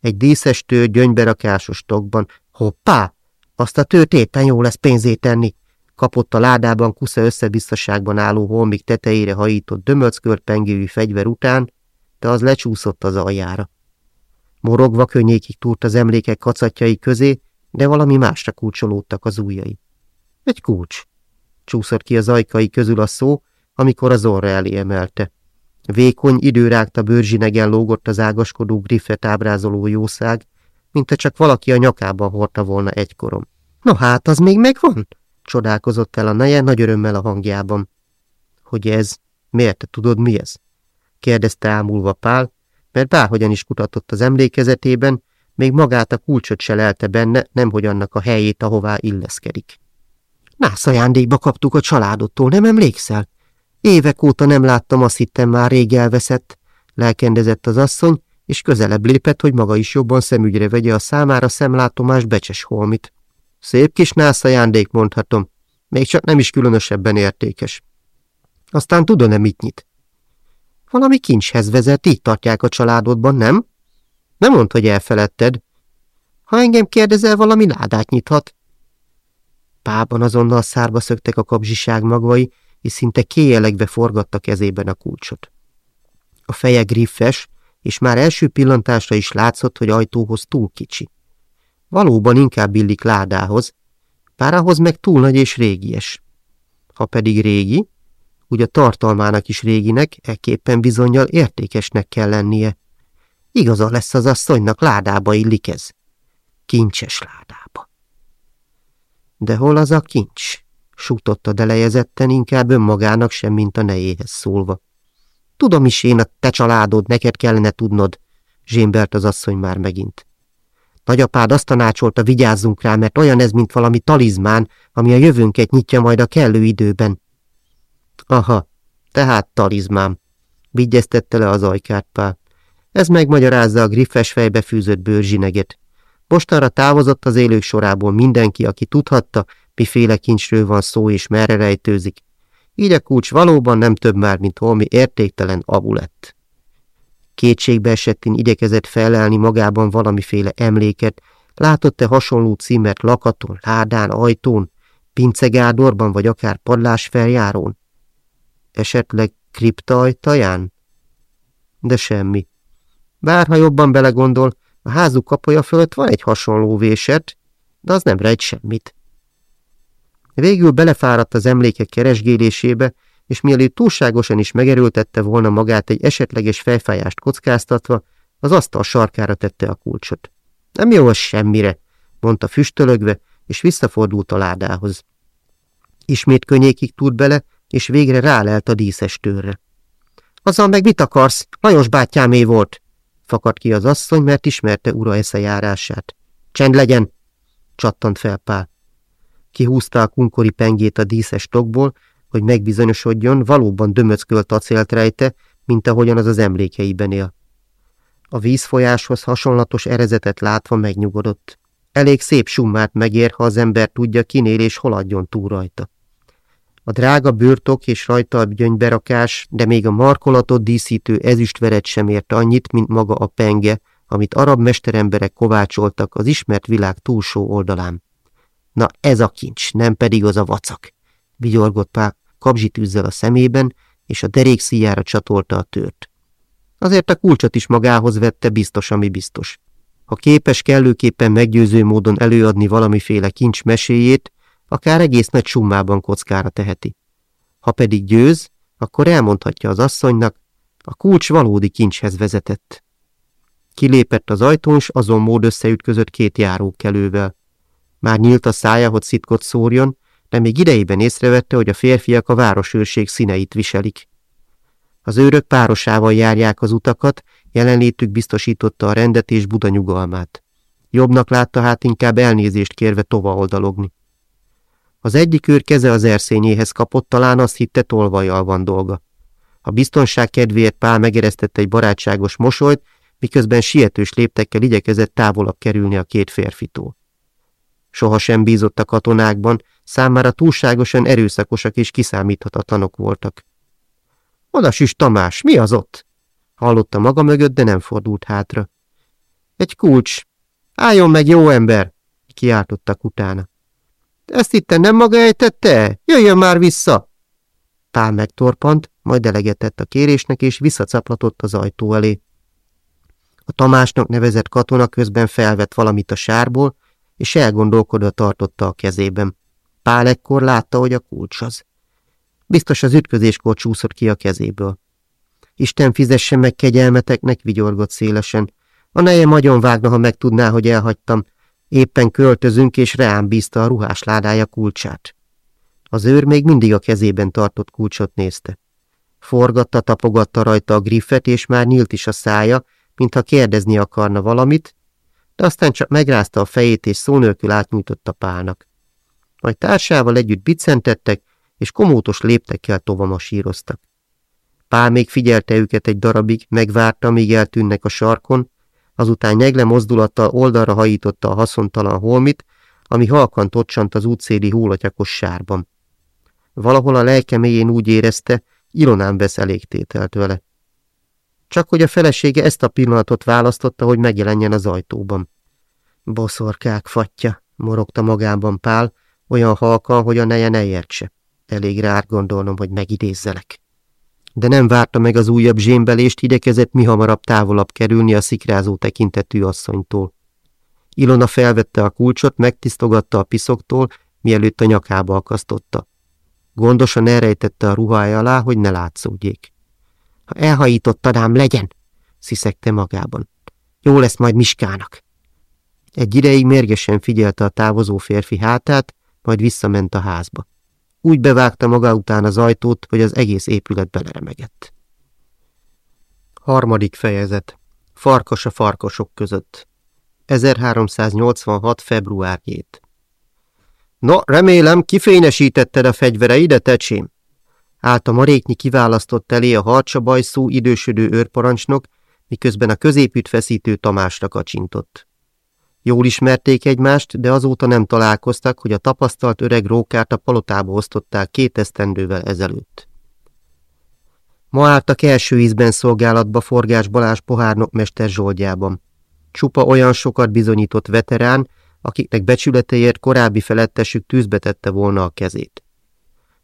Egy díszes tő gyöngyberakásos tokban, hoppá, azt a tőt éppen jó lesz pénzét tenni, kapott a ládában kusza összebiztosságban álló holmik tetejére hajított dömöckört pengőjű fegyver után, de az lecsúszott az aljára. Morogva könnyékig túrt az emlékek kacatjai közé, de valami másra kulcsolódtak az ujjai. Egy kulcs. csúszott ki az ajkai közül a szó, amikor az orra elé emelte. Vékony, időrágta bőrzsinegen lógott az ágaskodó griffet ábrázoló jószág, mint csak valaki a nyakában hordta volna egykorom. No hát, az még megvan? Csodálkozott el a neje nagy örömmel a hangjában. Hogy ez? Miért te tudod, mi ez? kérdezte ámulva Pál, mert bárhogyan is kutatott az emlékezetében, még magát a kulcsot se lelte benne, nemhogy annak a helyét, ahová illeszkedik. Nász ajándékba kaptuk a családottól, nem emlékszel? Évek óta nem láttam, azt hittem már rég elveszett, lelkendezett az asszony, és közelebb lépett, hogy maga is jobban szemügyre vegye a számára szemlátomás becses holmit. Szép kis nász ajándék, mondhatom, még csak nem is különösebben értékes. Aztán tudod-e mit nyit? Valami kincshez vezet, így tartják a családodban, nem? Nem mondd, hogy elfeledted. Ha engem kérdezel, valami ládát nyithat. Pában azonnal szárba szöktek a kapzsiság magvai, és szinte kéjelegve forgatta kezében a kulcsot. A feje griffes, és már első pillantásra is látszott, hogy ajtóhoz túl kicsi. Valóban inkább illik ládához, bár ahhoz meg túl nagy és régies. Ha pedig régi, úgy a tartalmának is réginek, ekképpen bizonyal értékesnek kell lennie. Igaza lesz az asszonynak, ládába illik ez. Kincses ládába. De hol az a kincs? Súgtotta delejezetten inkább önmagának sem, mint a nejéhez szólva. Tudom is én, a te családod, neked kellene tudnod, zsémbert az asszony már megint. Nagyapád azt tanácsolta, vigyázzunk rá, mert olyan ez, mint valami talizmán, ami a jövőnket nyitja majd a kellő időben. Aha, tehát talizmán, vigyeztette le az ajkát Pál. Ez megmagyarázza a griffes fejbe fűzött bőrzsineget. Mostanra távozott az élők sorából mindenki, aki tudhatta, miféle kincsről van szó és merre rejtőzik. Így a kulcs valóban nem több már, mint holmi értéktelen abulett. Kétségbe esettén igyekezett felelni magában valamiféle emléket, látott-e hasonló címet lakaton, ládán, ajtón, pincegádorban vagy akár padlásfeljárón? Esetleg kripta ajtaján? De semmi. Bárha jobban belegondol, a házuk kapuja fölött van egy hasonló véset, de az nem rejt semmit. Végül belefáradt az emlékek keresgélésébe, és mielőtt túlságosan is megerőltette volna magát egy esetleges fejfájást kockáztatva, az asztal sarkára tette a kulcsot. Nem jó az semmire, mondta füstölögve, és visszafordult a ládához. Ismét könnyékig tud bele, és végre rálelt a díszes tőrre. Azzal meg mit akarsz? Lajos bátyámé volt! Fakadt ki az asszony, mert ismerte ura eszejárását. Csend legyen! Csattant fel Pál. Kihúzta a kunkori pengét a díszes tokból, hogy megbizonyosodjon, valóban dömöckölt acélt rejte, mint ahogyan az az emlékeiben él. A vízfolyáshoz hasonlatos erezetet látva megnyugodott. Elég szép summát megér, ha az ember tudja, kinél és hol adjon túl rajta. A drága bőrtok és rajta a gyöngyberakás, de még a markolatot díszítő ezüstveret sem ért annyit, mint maga a penge, amit arab mesteremberek kovácsoltak az ismert világ túlsó oldalán. Na ez a kincs, nem pedig az a vacak, vigyorgott Pál kapzsitűzzel a szemében, és a derék szíjára csatolta a tört. Azért a kulcsot is magához vette, biztos, ami biztos. Ha képes kellőképpen meggyőző módon előadni valamiféle kincs meséjét, akár egész nagy summában kockára teheti. Ha pedig győz, akkor elmondhatja az asszonynak, a kulcs valódi kincshez vezetett. Kilépett az ajtón, s azon mód összeütközött két járókelővel. Már nyílt a szája, hogy szitkot szórjon, de még idejében észrevette, hogy a férfiak a városőrség színeit viselik. Az őrök párosával járják az utakat, jelenlétük biztosította a rendet és Buda nyugalmát. Jobbnak látta hát inkább elnézést kérve tova oldalogni. Az egyik őr keze az erszényéhez kapott, talán azt hitte tolvajjal van dolga. A biztonság kedvéért Pál megeresztette egy barátságos mosolyt, miközben sietős léptekkel igyekezett távolabb kerülni a két férfitól. Sohasem bízott a katonákban, számára túlságosan erőszakosak és kiszámíthatatlanok voltak. Oda is Tamás, mi az ott? Hallotta maga mögött, de nem fordult hátra. Egy kulcs. Álljon meg, jó ember! kiáltottak utána. Ezt itt nem maga ejtette? Jöjjön már vissza! Pál megtorpant, majd elegetett a kérésnek, és visszacaplatott az ajtó elé. A Tamásnak nevezett katona közben felvett valamit a sárból, és elgondolkodva tartotta a kezében. Pál ekkor látta, hogy a kulcs az. Biztos az ütközéskor csúszott ki a kezéből. Isten fizesse meg kegyelmeteknek, vigyorgott szélesen. A neje nagyon vágna, ha megtudná, hogy elhagytam. Éppen költözünk, és reám bízta a ruhás ládája kulcsát. Az őr még mindig a kezében tartott kulcsot nézte. Forgatta, tapogatta rajta a griffet, és már nyílt is a szája, mintha kérdezni akarna valamit, de aztán csak megrázta a fejét, és szó nélkül átnyújtotta Pálnak. Majd társával együtt bicentettek, és komótos léptekkel tovamasíroztak. Pál még figyelte őket egy darabig, megvárta, míg eltűnnek a sarkon, azután nyegle mozdulattal oldalra hajította a haszontalan holmit, ami halkan tocsant az útszéli hólatyakos sárban. Valahol a lelke mélyén úgy érezte, Ilonán vesz elégtételt vele. Csak hogy a felesége ezt a pillanatot választotta, hogy megjelenjen az ajtóban. Boszorkák fatja, morogta magában Pál, olyan halkan, hogy a neje ne értse. Elég rár gondolnom, hogy megidézzelek. De nem várta meg az újabb zsémbelést, idekezett mi hamarabb távolabb kerülni a szikrázó tekintetű asszonytól. Ilona felvette a kulcsot, megtisztogatta a piszoktól, mielőtt a nyakába akasztotta. Gondosan elrejtette a ruhája alá, hogy ne látszódjék. Ha elhajítottad ám, legyen, sziszegte magában. Jó lesz majd Miskának. Egy ideig mérgesen figyelte a távozó férfi hátát, majd visszament a házba. Úgy bevágta maga után az ajtót, hogy az egész épület beleremegett. Harmadik fejezet. Farkas a farkasok között. 1386. február 7. No, remélem, kifényesítetted a fegyvereidet, ecsém? Állt a maréknyi kiválasztott elé a harcsabajszú idősödő őrparancsnok, miközben a középütt feszítő Tamásra kacsintott. Jól ismerték egymást, de azóta nem találkoztak, hogy a tapasztalt öreg rókát a palotába osztották két esztendővel ezelőtt. Ma álltak első ízben szolgálatba Forgás Balázs pohárnokmester zsoldjában. Csupa olyan sokat bizonyított veterán, akiknek becsületeért korábbi felettesük tűzbe tette volna a kezét.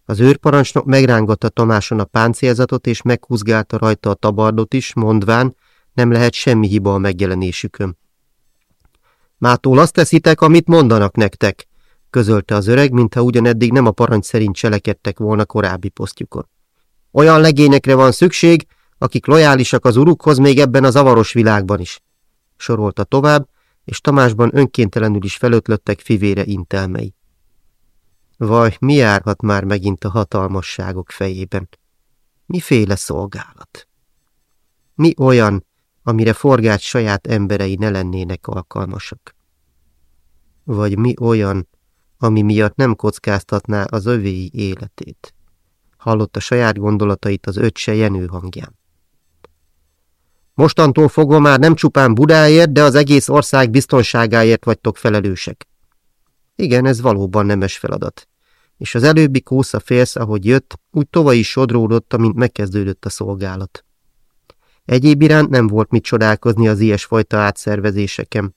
Az őrparancsnok megrángatta Tamáson a páncélzatot, és meghúzgálta rajta a tabardot is, mondván, nem lehet semmi hiba a megjelenésükön. Mától azt teszitek, amit mondanak nektek, közölte az öreg, mintha ugyaneddig nem a parancs szerint cselekedtek volna korábbi posztjukon. Olyan legényekre van szükség, akik lojálisak az urukhoz még ebben a zavaros világban is. Sorolta tovább, és Tamásban önkéntelenül is felötlöttek fivére intelmei. Vaj, mi járhat már megint a hatalmasságok fejében? Miféle szolgálat? Mi olyan, amire forgács saját emberei ne lennének alkalmasak? Vagy mi olyan, ami miatt nem kockáztatná az övéi életét? Hallotta saját gondolatait az öccse Jenő hangján. Mostantól fogva már nem csupán Budáért, de az egész ország biztonságáért vagytok felelősek. Igen, ez valóban nemes feladat. És az előbbi kósza félsz, ahogy jött, úgy tovább is sodródott, amint megkezdődött a szolgálat. Egyéb iránt nem volt mit csodálkozni az ilyesfajta átszervezéseken.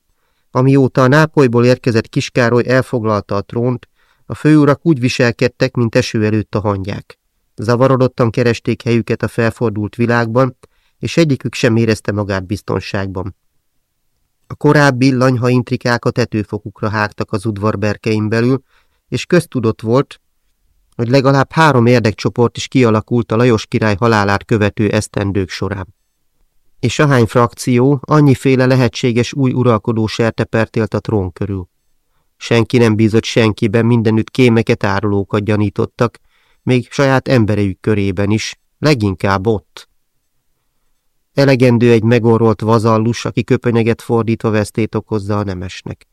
Amióta a Nápolyból érkezett Kiskároly elfoglalta a trónt, a főurak úgy viselkedtek, mint eső előtt a hangyák. Zavarodottan keresték helyüket a felfordult világban, és egyikük sem érezte magát biztonságban. A korábbi lanyha intrikák a tetőfokukra hágtak az udvar berkein belül, és köztudott volt, hogy legalább három érdekcsoport is kialakult a Lajos király halálát követő esztendők során. És ahány frakció, annyiféle lehetséges új uralkodó sertepert élt a trón körül. Senki nem bízott senkiben, mindenütt kémeket árulókat gyanítottak, még saját embereik körében is, leginkább ott. Elegendő egy megorrolt vazallus, aki köpönyeget fordítva vesztét okozza a nemesnek.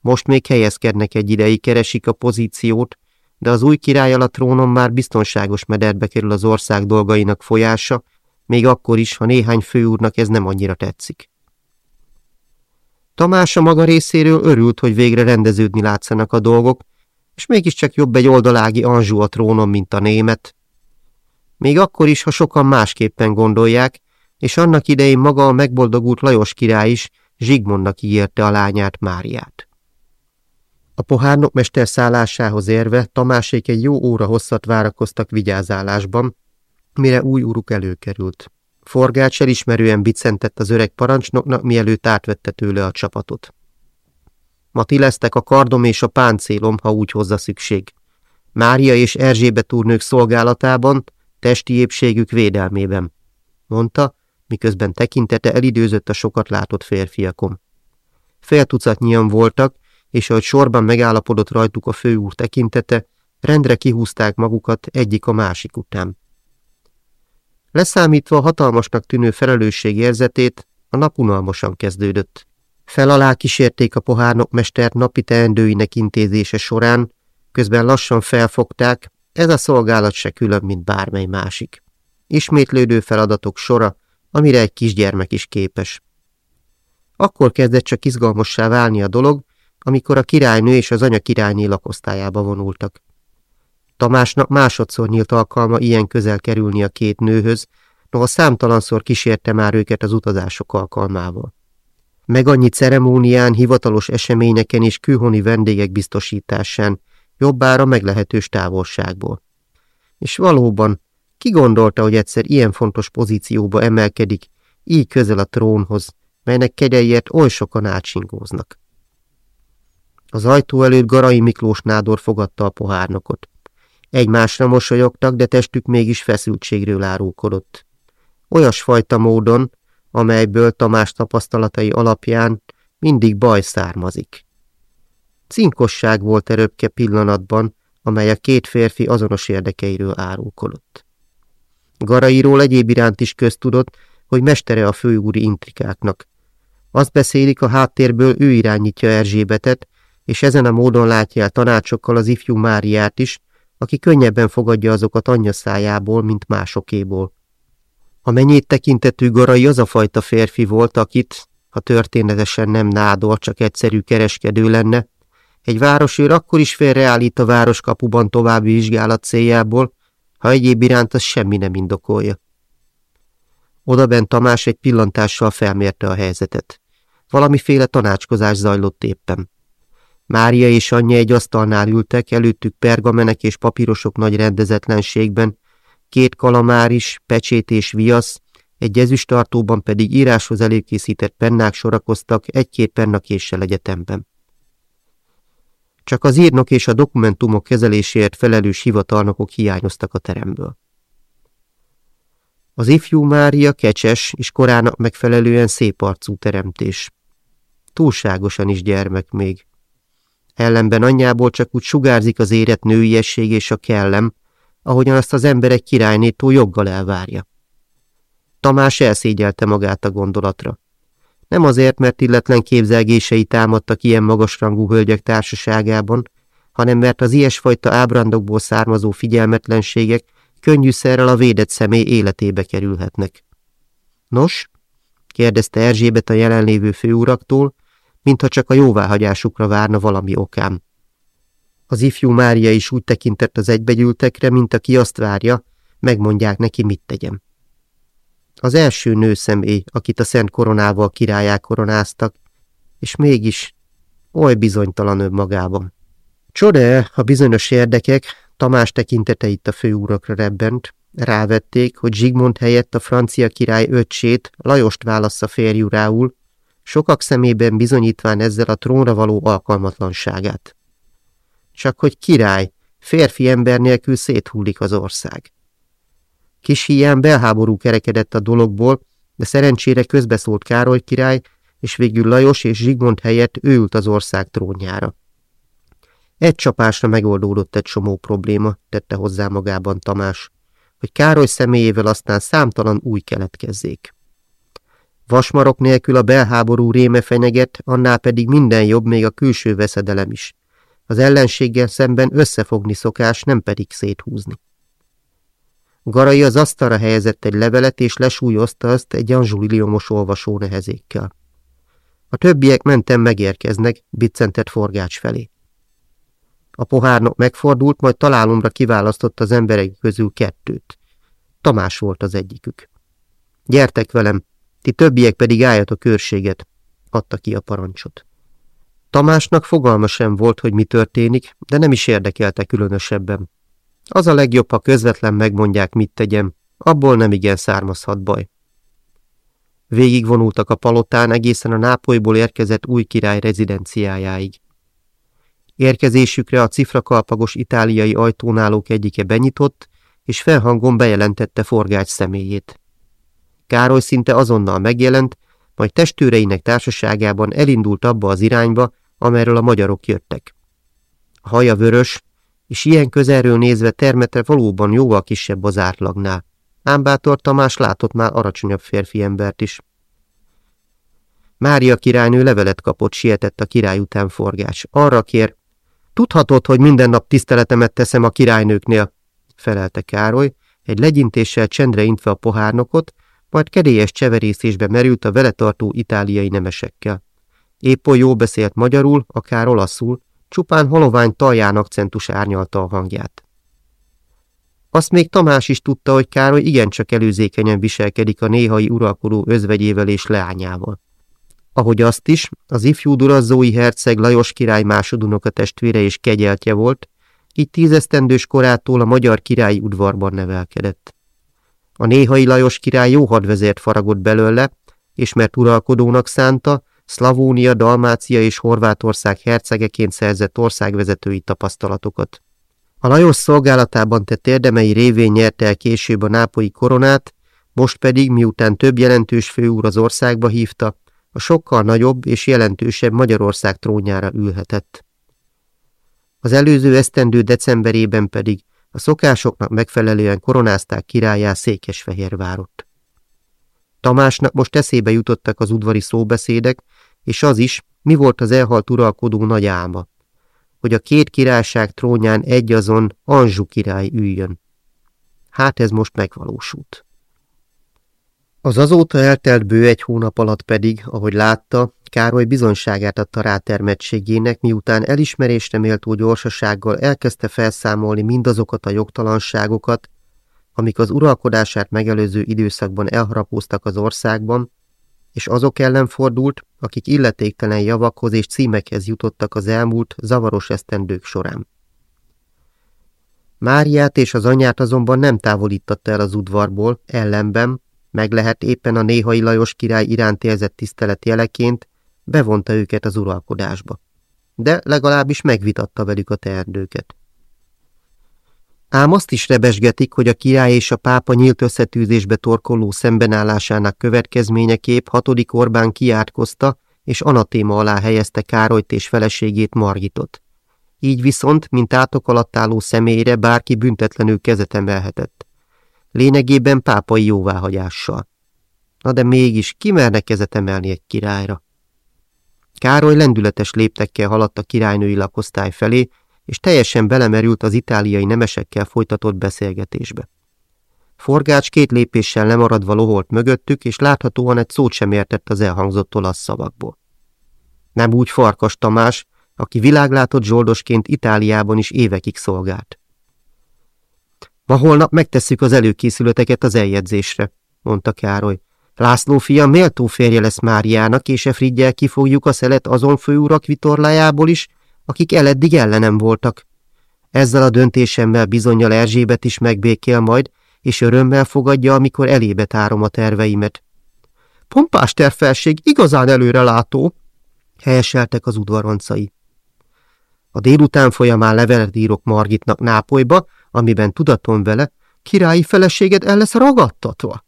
Most még helyezkednek egy ideig, keresik a pozíciót, de az új király a trónon már biztonságos mederbe kerül az ország dolgainak folyása, még akkor is, ha néhány főúrnak ez nem annyira tetszik. Tamás a maga részéről örült, hogy végre rendeződni látszanak a dolgok, és mégiscsak jobb egy oldalági Anzsú a trónon, mint a német. Még akkor is, ha sokan másképpen gondolják, és annak idején maga a megboldogult Lajos király is Zsigmondnak ígérte a lányát Máriát. A pohárnokmester szállásához érve Tamásék egy jó óra hosszat várakoztak vigyázálásban, mire új uruk előkerült. Forgács elismerően bicentett az öreg parancsnoknak, mielőtt átvette tőle a csapatot. Ma ti lesztek a kardom és a páncélom, ha úgy hozza szükség. Mária és Erzsébet úrnők szolgálatában, testi épségük védelmében, mondta, miközben tekintete elidőzött a sokat látott férfiakon. Fél tucatnyian voltak, és ahogy sorban megállapodott rajtuk a főúr tekintete, rendre kihúzták magukat egyik a másik után. Leszámítva a hatalmasnak tűnő felelősség érzetét, a nap unalmasan kezdődött. Fel alá kísérték a pohárnokmester napi teendőinek intézése során, közben lassan felfogták, ez a szolgálat se külön, mint bármely másik. Ismétlődő feladatok sora, amire egy kisgyermek is képes. Akkor kezdett csak izgalmassá válni a dolog, amikor a királynő és az anya királyné lakosztályába vonultak. Tamásnak másodszor nyílt alkalma ilyen közel kerülni a két nőhöz, noha számtalanszor kísérte már őket az utazások alkalmával. Meg annyi ceremónián, hivatalos eseményeken és külhoni vendégek biztosításán, jobbára meglehetős távolságból. És valóban, ki gondolta, hogy egyszer ilyen fontos pozícióba emelkedik, így közel a trónhoz, melynek kegyeiért oly sokan átsingóznak. Az ajtó előtt Garai Miklós nádor fogadta a pohárnokot. Egymásra mosolyogtak, de testük mégis feszültségről árulkodott. Olyasfajta módon, amelyből Tamás tapasztalatai alapján mindig baj származik. Cinkosság volt a röpke pillanatban, amely a két férfi azonos érdekeiről árulkodott. Garairól egyéb iránt is köztudott, hogy mestere a főúri intrikáknak. Azt beszélik, a háttérből ő irányítja Erzsébetet, és ezen a módon látja el tanácsokkal az ifjú Máriát is, aki könnyebben fogadja azokat anyja szájából, mint másokéból. A mennyét tekintetű Garai az a fajta férfi volt, akit, ha történetesen nem nádor, csak egyszerű kereskedő lenne, egy városőr akkor is félreállít a városkapuban további vizsgálat céljából, ha egyéb iránt az semmi nem indokolja. Odabent Tamás egy pillantással felmérte a helyzetet. Valamiféle tanácskozás zajlott éppen. Mária és anyja egy asztalnál ültek, előttük pergamenek és papírosok nagy rendezetlenségben, két kalamár is, pecsét és viasz, egy ezüstartóban pedig íráshoz előkészített pennák sorakoztak egy-két pennakéssel egyetemben. Csak az írnok és a dokumentumok kezeléséért felelős hivatalnokok hiányoztak a teremből. Az ifjú Mária kecses és korának megfelelően szép arcú teremtés. Túlságosan is gyermek még. Ellenben anyjából csak úgy sugárzik az érett nőiesség és a kellem, ahogyan azt az emberek királynétól joggal elvárja. Tamás elszégyelte magát a gondolatra. Nem azért, mert illetlen képzelgései támadtak ilyen magasrangú hölgyek társaságában, hanem mert az ilyesfajta ábrandokból származó figyelmetlenségek könnyűszerrel a védett személy életébe kerülhetnek. Nos? kérdezte Erzsébet a jelenlévő főuraktól, mintha csak a jóváhagyásukra várna valami okám. Az ifjú Mária is úgy tekintett az egybegyűltekre, mint aki azt várja, megmondják neki, mit tegyem. Az első nőszemély, akit a szent koronával királyák koronáztak, és mégis oly bizonytalan önmagában. Csoda, ha bizonyos érdekek, Tamás tekintete itt a főúrakra rebbent, rávették, hogy Zsigmond helyett a francia király öcsét, Lajost válassza férjurául, sokak szemében bizonyítván ezzel a trónra való alkalmatlanságát. Csak hogy király, férfi ember nélkül széthullik az ország. Kis hiány belháború kerekedett a dologból, de szerencsére közbeszólt Károly király, és végül Lajos és Zsigmond helyett ő ült az ország trónjára. Egy csapásra megoldódott egy csomó probléma, tette hozzá magában Tamás, hogy Károly személyével aztán számtalan új keletkezzék. Vasmarok nélkül a belháború réme fenyeget, annál pedig minden jobb, még a külső veszedelem is. Az ellenséggel szemben összefogni szokás, nem pedig széthúzni. Garai az asztalra helyezett egy levelet, és lesúlyozta azt egy anzsuliliomos olvasó nehezékkel. A többiek mentem megérkeznek, biccentett forgács felé. A pohárnok megfordult, majd találomra kiválasztott az emberek közül kettőt. Tamás volt az egyikük. Gyertek velem, ti többiek pedig álljatok őrséget, adta ki a parancsot. Tamásnak fogalma sem volt, hogy mi történik, de nem is érdekelte különösebben. Az a legjobb, ha közvetlen megmondják, mit tegyem, abból nem igen származhat baj. Végigvonultak a palotán egészen a Nápolyból érkezett új király rezidenciájáig. Érkezésükre a cifrakalpagos itáliai ajtónálók egyike benyitott, és felhangon bejelentette forgács személyét. Károly szinte azonnal megjelent, majd testőreinek társaságában elindult abba az irányba, amerről a magyarok jöttek. A haja vörös, és ilyen közelről nézve termete valóban jóval kisebb az átlagnál. Ám bátor Tamás látott már aracsonyabb férfi embert is. Mária királynő levelet kapott, sietett a király után forgás. Arra kér, tudhatod, hogy minden nap tiszteletemet teszem a királynőknél, felelte Károly, egy legyintéssel csendre intve a pohárnokot, majd kedélyes cseverészésbe merült a vele tartó itáliai nemesekkel. Épp oly jó beszélt magyarul, akár olaszul, csupán halovány talján akcentus árnyalta a hangját. Azt még Tamás is tudta, hogy Károly igencsak előzékenyen viselkedik a néhai uralkodó özvegyével és leányával. Ahogy azt is, az ifjú durazzói herceg Lajos király másodunoka testvére és kegyeltje volt, így tízesztendős korától a magyar királyi udvarban nevelkedett. A néhai Lajos király jó hadvezért faragott belőle, és mert uralkodónak szánta, Szlavónia, Dalmácia és Horvátország hercegeként szerzett országvezetői tapasztalatokat. A Lajos szolgálatában tett érdemei révén nyerte el később a nápolyi koronát, most pedig, miután több jelentős főúr az országba hívta, a sokkal nagyobb és jelentősebb Magyarország trónjára ülhetett. Az előző esztendő decemberében pedig a szokásoknak megfelelően koronázták királyá Székesfehérvárot. Tamásnak most eszébe jutottak az udvari szóbeszédek, és az is, mi volt az elhalt uralkodó nagy álma, hogy a két királyság trónján egyazon Anzsú király üljön. Hát ez most megvalósult. Az azóta eltelt bő egy hónap alatt pedig, ahogy látta, Károly bizonyságát adta rátermettségének, miután elismerésre méltó gyorsasággal elkezdte felszámolni mindazokat a jogtalanságokat, amik az uralkodását megelőző időszakban elharapóztak az országban, és azok ellen fordult, akik illetéktelen javakhoz és címekhez jutottak az elmúlt zavaros esztendők során. Máriát és az anyát azonban nem távolította el az udvarból, ellenben, meg lehet éppen a néhai Lajos király iránt érzett tisztelet jeleként, bevonta őket az uralkodásba. De legalábbis megvitatta velük a teendőket. Ám azt is rebesgetik, hogy a király és a pápa nyílt összetűzésbe torkoló szembenállásának következményeképp hatodik Orbán kiátkozta és anatéma alá helyezte Károlyt és feleségét Margitot. Így viszont, mint átok alatt álló személyre bárki büntetlenül kezet emelhetett. Lényegében pápai jóváhagyással. Na de mégis ki merne kezet emelni egy királyra? Károly lendületes léptekkel haladt a királynői lakosztály felé, és teljesen belemerült az itáliai nemesekkel folytatott beszélgetésbe. Forgács két lépéssel lemaradva loholt mögöttük, és láthatóan egy szót sem értett az elhangzott olasz szavakból. Nem úgy Farkas Tamás, aki világlátott zsoldosként Itáliában is évekig szolgált. Ma holnap megtesszük az előkészületeket az eljegyzésre, mondta Károly. László fia méltó férje lesz Máriának, és Efrigyel kifogjuk a szelet azon főurak vitorlájából is, akik eleddig ellenem voltak. Ezzel a döntésemmel bizonyal Erzsébet is megbékél majd, és örömmel fogadja, amikor elébe tárom a terveimet. Pompás tervfelség igazán előrelátó, helyeseltek az udvaroncai. A délután folyamán levelet írok Margitnak Nápolyba, amiben tudatom vele, királyi feleséged el lesz ragadtatva.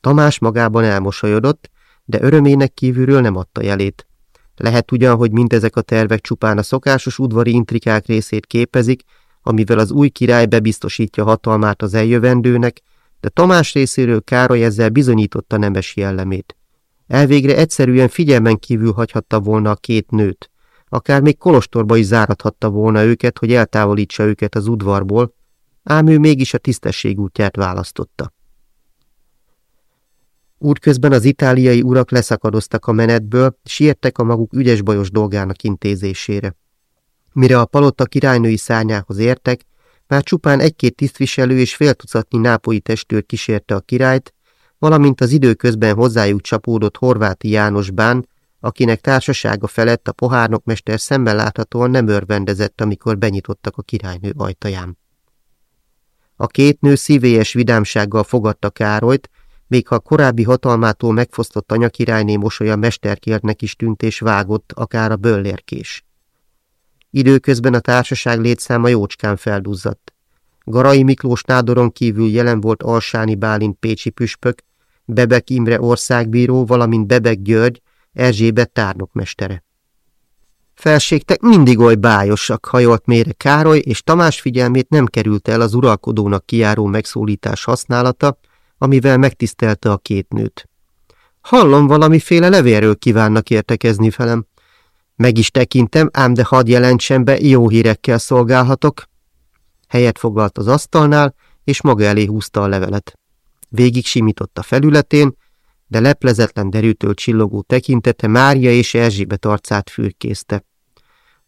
Tamás magában elmosolyodott, de örömének kívülről nem adta jelét. Lehet ugyan, hogy mindezek a tervek csupán a szokásos udvari intrikák részét képezik, amivel az új király bebiztosítja hatalmát az eljövendőnek, de Tamás részéről Károly ezzel bizonyította nemes jellemét. Elvégre egyszerűen figyelmen kívül hagyhatta volna a két nőt, akár még kolostorba is zárathatta volna őket, hogy eltávolítsa őket az udvarból, ám ő mégis a tisztesség útját választotta. Útközben az itáliai urak leszakadoztak a menetből, siettek a maguk ügyes-bajos dolgának intézésére. Mire a palota királynői szárnyához értek, már csupán egy-két tisztviselő és fél tucatnyi nápoi testőr kísérte a királyt, valamint az időközben hozzájuk csapódott Horváti János bán, akinek társasága felett a pohárnokmester szemben láthatóan nem örvendezett, amikor benyitottak a királynő ajtaján. A két nő szívélyes vidámsággal fogadta Károlyt, még ha korábbi hatalmától megfosztott anyakirályné mosolya mesterkértnek is tűnt és vágott, akár a böllérkés. Időközben a társaság létszáma jócskán felduzzadt. Garai Miklós nádoron kívül jelen volt Alsáni Bálint pécsi püspök, Bebek Imre országbíró, valamint Bebek György, Erzsébet tárnokmestere. Felségtek mindig oly bájosak, hajolt mére Károly, és Tamás figyelmét nem került el az uralkodónak kiáró megszólítás használata, amivel megtisztelte a két nőt. Hallom, valamiféle levélről kívánnak értekezni velem. Meg is tekintem, ám de hadd jelentsem be, jó hírekkel szolgálhatok. Helyet foglalt az asztalnál, és maga elé húzta a levelet. Végig simított a felületén, de leplezetlen derűtől csillogó tekintete Mária és Erzsébet arcát fürkészte.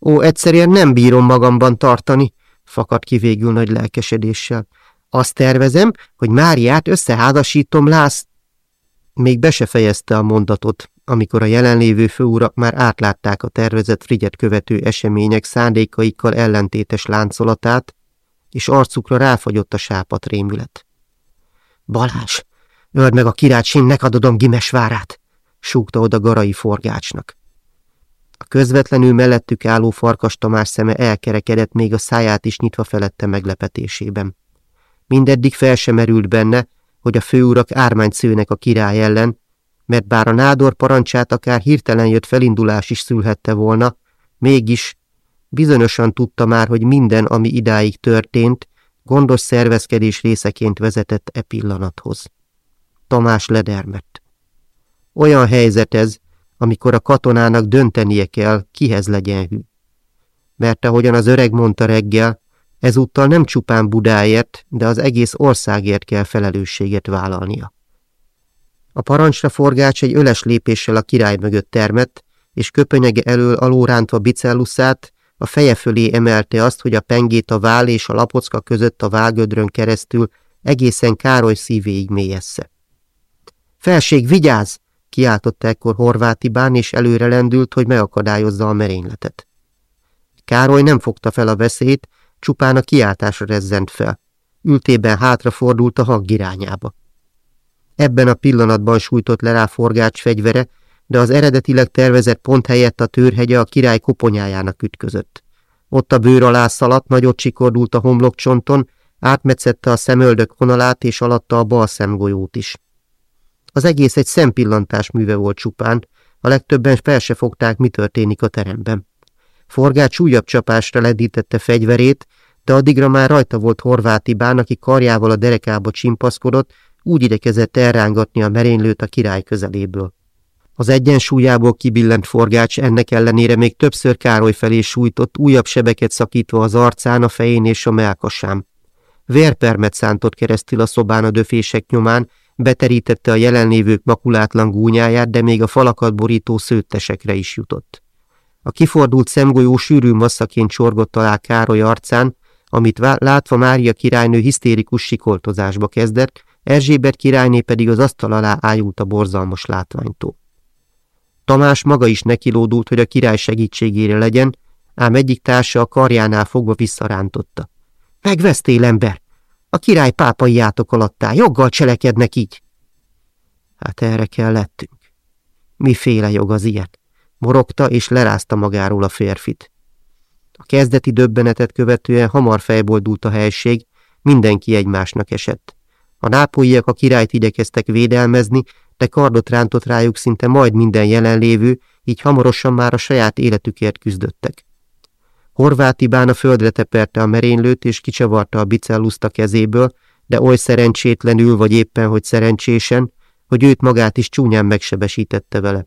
Ó, egyszerűen nem bírom magamban tartani, fakadt ki végül nagy lelkesedéssel. Azt tervezem, hogy Máriát összeházasítom Lász... Még be se fejezte a mondatot, amikor a jelenlévő főurak már átlátták a tervezett Frigyet követő események szándékaikkal ellentétes láncolatát, és arcukra ráfagyott a sápat rémület. Balázs, öld meg a királyt, nekadodom Gimes várát, súgta oda Garai forgácsnak. A közvetlenül mellettük álló farkas Tamás szeme elkerekedett, még a száját is nyitva felette meglepetésében. Mindeddig fel sem merült benne, hogy a főurak ármányt szőnek a király ellen, mert bár a nádor parancsát akár hirtelen jött felindulás is szülhette volna, mégis bizonyosan tudta már, hogy minden, ami idáig történt, gondos szervezkedés részeként vezetett e pillanathoz. Tamás ledermett. Olyan helyzet ez, amikor a katonának döntenie kell, kihez legyen hű. Mert ahogyan az öreg mondta reggel, ezúttal nem csupán Budáért, de az egész országért kell felelősséget vállalnia. A parancsra forgács egy öles lépéssel a király mögött termett, és köpönyege elől alórántva bicelluszát, a feje fölé emelte azt, hogy a pengét a vál és a lapocka között a válgödrön keresztül egészen Károly szívéig mélyessze. Felség, vigyázz! kiáltotta ekkor Horváti bán, és előre lendült, hogy megakadályozza a merényletet. Károly nem fogta fel a veszélyt, csupán a kiáltásra rezzent fel. Ültében hátrafordult a hang irányába. Ebben a pillanatban sújtott le rá forgács fegyvere, de az eredetileg tervezett pont helyett a tőrhegye a király koponyájának ütközött. Ott a bőr alá szaladt, nagyot csikordult a homlokcsonton, átmetszette a szemöldök vonalát és alatta a bal szemgolyót is. Az egész egy szempillantás műve volt csupán, a legtöbben fel se fogták, mi történik a teremben. Forgács újabb csapásra ledítette fegyverét, de addigra már rajta volt Horváti bán, aki karjával a derekába csimpaszkodott, úgy idekezett elrángatni a merénylőt a király közeléből. Az egyensúlyából kibillent forgács ennek ellenére még többször Károly felé sújtott, újabb sebeket szakítva az arcán, a fején és a melkasán. Vérpermet szántott keresztül a szobán a döfések nyomán, beterítette a jelenlévők makulátlan gúnyáját, de még a falakat borító szőttesekre is jutott. A kifordult szemgolyó sűrű masszaként csorgott alá Károly arcán, amit látva Mária királynő hisztérikus sikoltozásba kezdett, Erzsébet királyné pedig az asztal alá ájult a borzalmas látványtól. Tamás maga is nekilódult, hogy a király segítségére legyen, ám egyik társa a karjánál fogva visszarántotta. Megvesztél ember! A király pápai átok alattá, joggal cselekednek így! Hát erre kell lettünk. Miféle jog az ilyen? Morogta és lerázta magáról a férfit. A kezdeti döbbenetet követően hamar fejboldult a helység, mindenki egymásnak esett. A nápolyiak a királyt igyekeztek védelmezni, de kardot rántott rájuk szinte majd minden jelenlévő, így hamarosan már a saját életükért küzdöttek. Horváth Ibán a földre teperte a merénylőt és kicsavarta a bicelluszt a kezéből, de oly szerencsétlenül vagy éppen, hogy szerencsésen, hogy őt magát is csúnyán megsebesítette vele.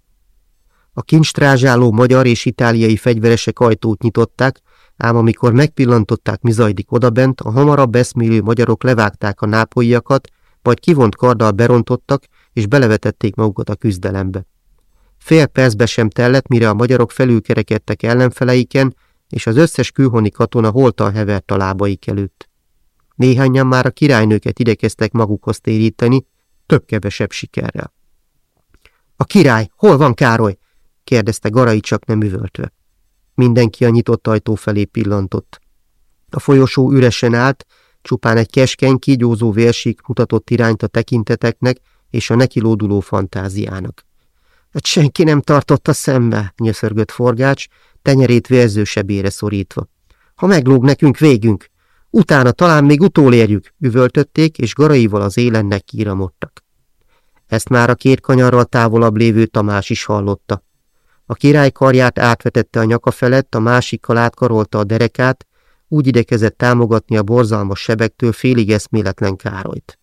A kincstrázsáló magyar és itáliai fegyveresek ajtót nyitották, ám amikor megpillantották, mi zajlik odabent, a hamarabb eszmélő magyarok levágták a nápolyiakat, majd kivont karddal berontottak, és belevetették magukat a küzdelembe. Fél percbe sem tellett, mire a magyarok felülkerekedtek ellenfeleiken, és az összes külhoni katona holtan hevert a lábaik előtt. Néhányan már a királynőket idekeztek magukhoz téríteni, több-kevesebb sikerrel. A király, hol van Károly? Kérdezte Garai csak nem üvöltve. Mindenki a nyitott ajtó felé pillantott. A folyosó üresen állt, csupán egy keskeny, kígyózó vérsík mutatott irányt a tekinteteknek és a nekilóduló fantáziának. Hát senki nem tartotta szembe, nyöszörgött forgács, tenyerét vérzősebére szorítva. Ha meglóg nekünk, végünk. Utána talán még utolérjük, üvöltötték, és garaival az élennek kíramodtak. Ezt már a két kanyarral távolabb lévő Tamás is hallotta. A király karját átvetette a nyaka felett, a másikkal átkarolta a derekát, úgy idekezett támogatni a borzalmas sebektől félig eszméletlen Károlyt.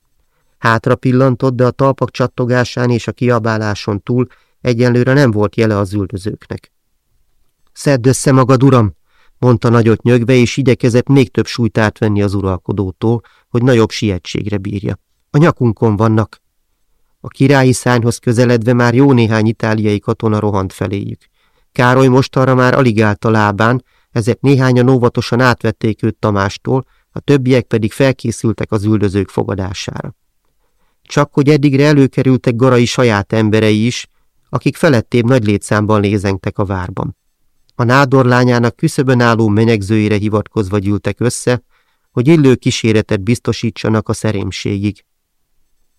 Hátra pillantott, de a talpak csattogásán és a kiabáláson túl egyenlőre nem volt jele az üldözőknek. Szedd össze magad, uram! mondta nagyot nyögve, és igyekezett még több súlyt átvenni az uralkodótól, hogy nagyobb sietségre bírja. A nyakunkon vannak. A királyi szányhoz közeledve már jó néhány itáliai katona rohant feléjük. Károly mostanra már alig állt a lábán, ezért néhányan óvatosan átvették őt Tamástól, a többiek pedig felkészültek az üldözők fogadására. Csak hogy eddigre előkerültek Garai saját emberei is, akik felettébb nagy létszámban lézengtek a várban. A nádor lányának küszöbön álló menyegzőire hivatkozva gyűltek össze, hogy illő kíséretet biztosítsanak a szerémségig.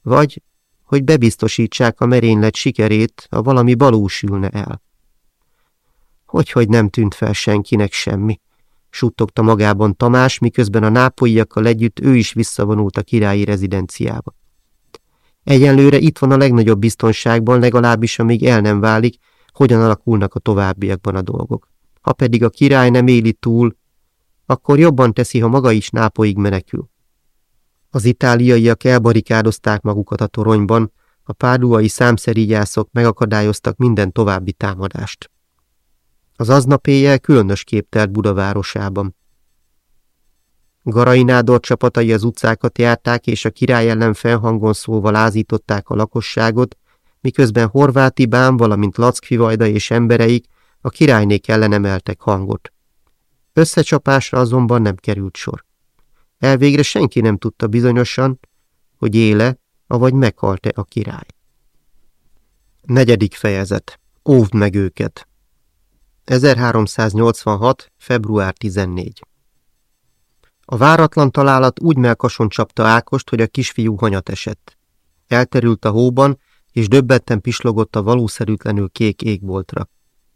Vagy, hogy bebiztosítsák a merénylet sikerét, ha valami balúsülne el. Hogy-hogy nem tűnt fel senkinek semmi, suttogta magában Tamás, miközben a nápolyiakkal együtt ő is visszavonult a királyi rezidenciába. Egyenlőre itt van a legnagyobb biztonságban, legalábbis amíg el nem válik, hogyan alakulnak a továbbiakban a dolgok. Ha pedig a király nem éli túl, akkor jobban teszi, ha maga is Nápoig menekül. Az itáliaiak elbarikádozták magukat a toronyban, a páduai számszerígyászok megakadályoztak minden további támadást. Az aznap éjjel különös telt Budavárosában. Garai nádor csapatai az utcákat járták, és a király ellen felhangon szólva lázították a lakosságot, miközben Horváth Ibán, valamint Lackfivajda és embereik a királynék ellen emeltek hangot. Összecsapásra azonban nem került sor. Elvégre senki nem tudta bizonyosan, hogy éle, avagy meghalt-e a király. Negyedik fejezet. Óvd meg őket. 1386. február 14. A váratlan találat úgy melkason csapta Ákost, hogy a kisfiú hanyat esett. Elterült a hóban, és döbbetten pislogott a valószerűtlenül kék égboltra.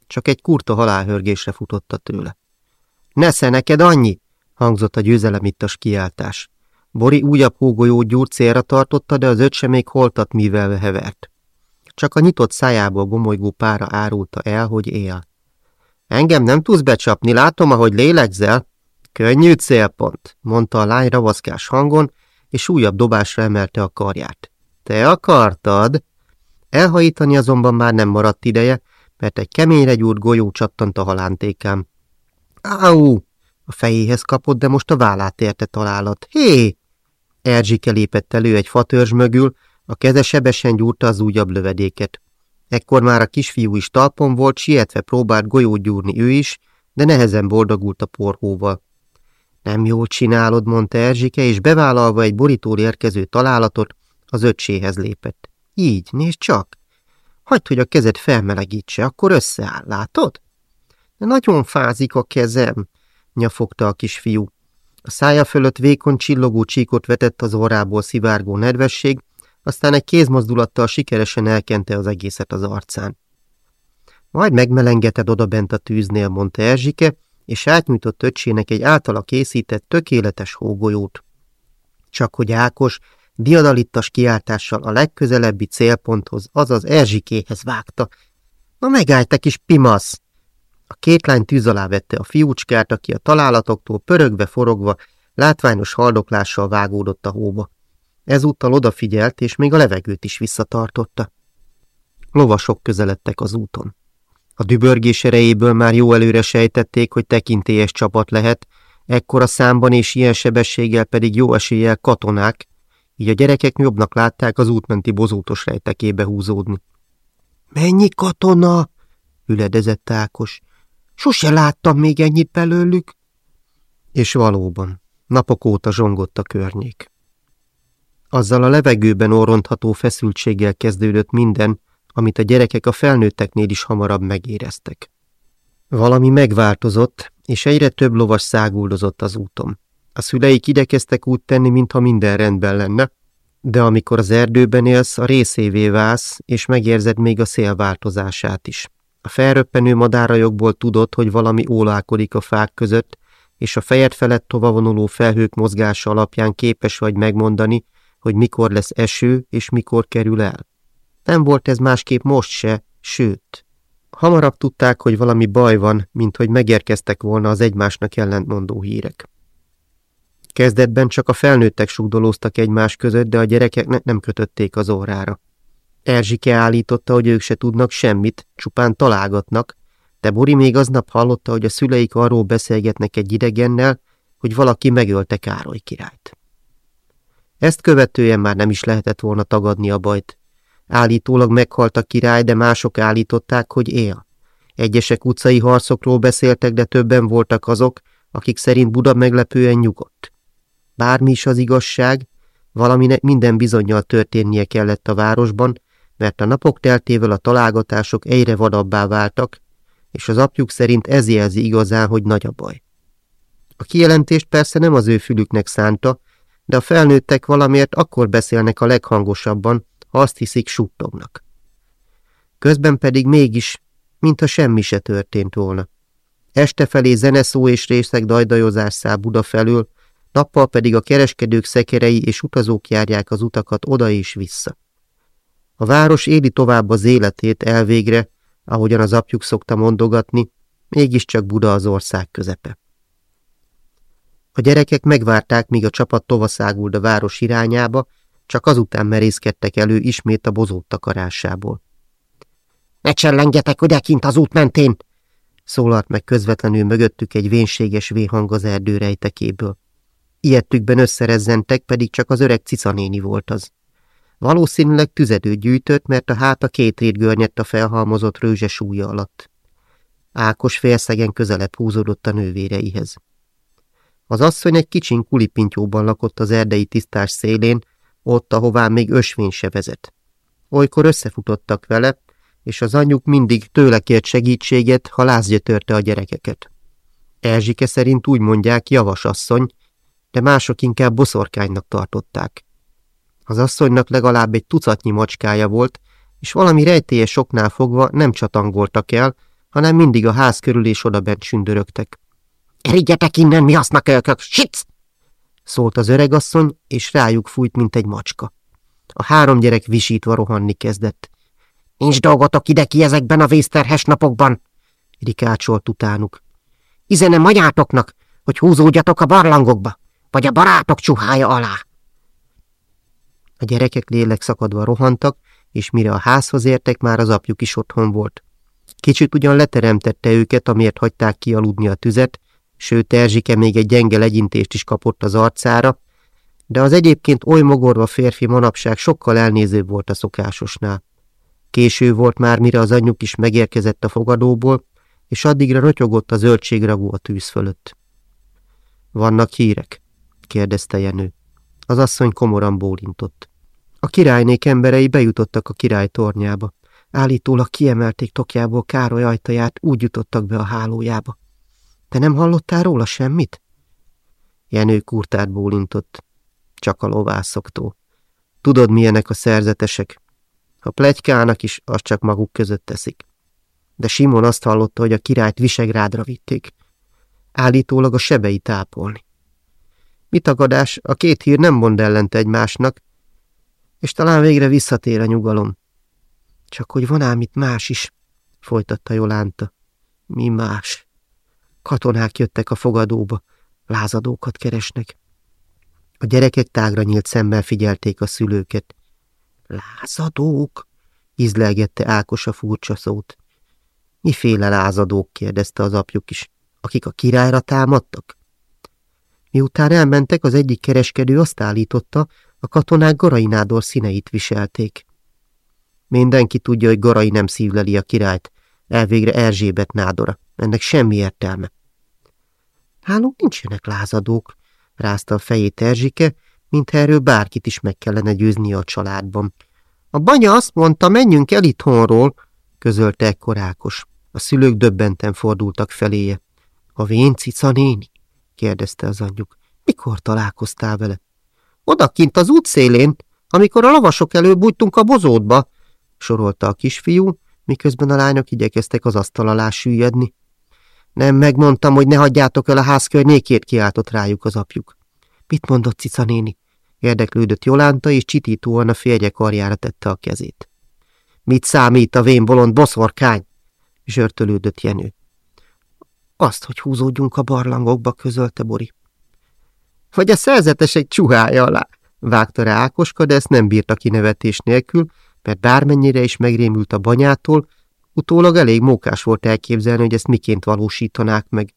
Csak egy kurta halálhörgésre futotta tőle. – Nesze, neked annyi! – hangzott a győzelemittas kiáltás. Bori újabb hógolyó gyúrt célra tartotta, de az öccse még holtat mivel hevert. Csak a nyitott szájából gomolygó pára árulta el, hogy él. Engem nem tudsz becsapni, látom, ahogy lélegzel. Könnyű célpont, mondta a lány ravaszkás hangon, és újabb dobásra emelte a karját. Te akartad? Elhajítani azonban már nem maradt ideje, mert egy keményre gyúrt golyó csattant a halántékám. Áú! A fejéhez kapott, de most a vállát érte találat. Hé! Erzsike lépett elő egy fatörzs mögül, a keze sebesen gyúrta az újabb lövedéket. Ekkor már a kisfiú is talpon volt, sietve próbált golyót gyúrni ő is, de nehezen boldogult a porhóval. Nem jól csinálod, mondta Erzsike, és bevállalva egy borítól érkező találatot, az öcséhez lépett. Így, nézd csak! Hagyd, hogy a kezed felmelegítse, akkor összeáll, látod? De nagyon fázik a kezem, nyafogta a kisfiú. A szája fölött vékony csillogó csíkot vetett az orrából szivárgó nedvesség, aztán egy kézmozdulattal sikeresen elkente az egészet az arcán. Majd megmelengeted odabent a tűznél, mondta Erzsike, és átnyújtott öccsének egy általa készített tökéletes hógolyót. Csak hogy Ákos diadalittas kiáltással a legközelebbi célponthoz, azaz Erzsikéhez vágta. Na megállj, te kis pimasz! A két lány tűz alá vette a fiúcskát, aki a találatoktól pörögve forogva, látványos haldoklással vágódott a hóba. Ezúttal odafigyelt, és még a levegőt is visszatartotta. Lovasok közeledtek az úton. A dübörgés erejéből már jó előre sejtették, hogy tekintélyes csapat lehet, ekkora számban és ilyen sebességgel pedig jó eséllyel katonák, így a gyerekek jobbnak látták az útmenti bozótos rejtekébe húzódni. – Mennyi katona? – üledezett Ákos. – Sose láttam még ennyit belőlük. És valóban, napok óta zsongott a környék. Azzal a levegőben orrontható feszültséggel kezdődött minden, amit a gyerekek a felnőtteknél is hamarabb megéreztek. Valami megváltozott, és egyre több lovas száguldozott az úton. A szüleik idekeztek úgy tenni, mintha minden rendben lenne, De amikor az erdőben élsz, a részévé válsz, és megérzed még a szél változását is. A felröppenő madárajokból tudod, hogy valami ólálkodik a fák között, és a fejed felett tovavonuló felhők mozgása alapján képes vagy megmondani, hogy mikor lesz eső, és mikor kerül el. Nem volt ez másképp most se, sőt. Hamarabb tudták, hogy valami baj van, mint hogy megérkeztek volna az egymásnak ellentmondó hírek. Kezdetben csak a felnőttek sugdolóztak egymás között, de a gyerekeknek nem kötötték az órára. Erzsike állította, hogy ők se tudnak semmit, csupán találgatnak, de Bori még aznap hallotta, hogy a szüleik arról beszélgetnek egy idegennel, hogy valaki megölte Károly királyt. Ezt követően már nem is lehetett volna tagadni a bajt. Állítólag meghalt a király, de mások állították, hogy él. Egyesek utcai harcokról beszéltek, de többen voltak azok, akik szerint Buda meglepően nyugodt. Bármi is az igazság, valaminek minden bizonyal történnie kellett a városban, mert a napok teltével a találgatások egyre vadabbá váltak, és az apjuk szerint ez jelzi igazán, hogy nagy a baj. A kijelentést persze nem az ő fülüknek szánta, de a felnőttek valamiért akkor beszélnek a leghangosabban, ha azt hiszik suttognak. Közben pedig mégis, mintha semmi se történt volna. Este felé zeneszó és részek dajdajozás száll Buda felül, nappal pedig a kereskedők szekerei és utazók járják az utakat oda és vissza. A város éli tovább az életét elvégre, ahogyan az apjuk szokta mondogatni, mégiscsak Buda az ország közepe. A gyerekek megvárták, míg a csapat tovaszáguld a város irányába, csak azután merészkedtek elő ismét a bozót takarásából. – Ne csellengetek odekint az út mentén! – szólalt meg közvetlenül mögöttük egy vénséges véhang az erdő rejtekéből. Ilyettükben összerezzentek, pedig csak az öreg cicanéni volt az. Valószínűleg tüzedőt gyűjtött, mert a háta két rét görnyedt a felhalmozott rőzse súlya alatt. Ákos félszegen közelebb húzódott a nővéreihez. Az asszony egy kicsin kulipintyóban lakott az erdei tisztás szélén, ott, ahová még ösvény se vezet. Olykor összefutottak vele, és az anyjuk mindig tőle kért segítséget, ha lázgya a gyerekeket. Erzsike szerint úgy mondják javas asszony, de mások inkább boszorkánynak tartották. Az asszonynak legalább egy tucatnyi macskája volt, és valami rejtélyes soknál fogva nem csatangoltak el, hanem mindig a ház körül és odabent sündörögtek. – Erigyetek innen, mi hasznak ölkök! Sic! szólt az öregasszony, és rájuk fújt, mint egy macska. A három gyerek visítva rohanni kezdett. – Nincs dolgotok ide ki ezekben a vészterhes napokban! rikácsolt utánuk. – Izenem anyátoknak, hogy húzódjatok a barlangokba, vagy a barátok csuhája alá! A gyerekek lélek szakadva rohantak, és mire a házhoz értek, már az apjuk is otthon volt. Kicsit ugyan leteremtette őket, amiért hagyták kialudni a tüzet, sőt Erzsike még egy gyenge legyintést is kapott az arcára, de az egyébként oly mogorva férfi manapság sokkal elnézőbb volt a szokásosnál. Késő volt már, mire az anyjuk is megérkezett a fogadóból, és addigra rotyogott a zöldségragú a tűz fölött. Vannak hírek? kérdezte Jenő. Az asszony komoran bólintott. A királynék emberei bejutottak a király tornyába. Állítólag kiemelték tokjából Károly ajtaját, úgy jutottak be a hálójába. Te nem hallottál róla semmit? Jenő kurtát bólintott. Csak a lovászoktól. Tudod, milyenek a szerzetesek. Ha plegykának is, azt csak maguk között teszik. De Simon azt hallotta, hogy a királyt Visegrádra vitték. Állítólag a sebei tápolni. Mi tagadás, a két hír nem mond ellent egymásnak, és talán végre visszatér a nyugalom. Csak hogy van ám itt más is, folytatta Jolánta. Mi más? Katonák jöttek a fogadóba, lázadókat keresnek. A gyerekek tágra nyílt szemmel figyelték a szülőket. Lázadók? Izlelgette Ákos a furcsa szót. Miféle lázadók? kérdezte az apjuk is. Akik a királyra támadtak? Miután elmentek, az egyik kereskedő azt állította, a katonák Garai nádor színeit viselték. Mindenki tudja, hogy Garai nem szívleli a királyt, elvégre Erzsébet nádora. Ennek semmi értelme. Nálunk nincsenek lázadók, rázta a fejét Erzsike, mintha erről bárkit is meg kellene győzni a családban. A banya azt mondta, menjünk el itthonról, közölte ekkor. A szülők döbbenten fordultak feléje. A vén cica néni? kérdezte az anyjuk. Mikor találkoztál vele? Odakint az útszélén, amikor a lavasok elől bújtunk a bozótba, sorolta a kisfiú, miközben a lányok igyekeztek az asztal alá süllyedni. Nem megmondtam, hogy ne hagyjátok el a ház környékét, kiáltott rájuk az apjuk. Mit mondott cica néni? Érdeklődött Jolánta, és csitítóan a férje karjára tette a kezét. Mit számít a vén bolond boszorkány? zsörtölődött Jenő. Azt, hogy húzódjunk a barlangokba, közölte Bori. Vagy a szerzetes egy csuhája alá, vágta rá Ákoska, de ezt nem bírta kinevetés nélkül, mert bármennyire is megrémült a banyától, utólag elég mókás volt elképzelni, hogy ezt miként valósítanák meg.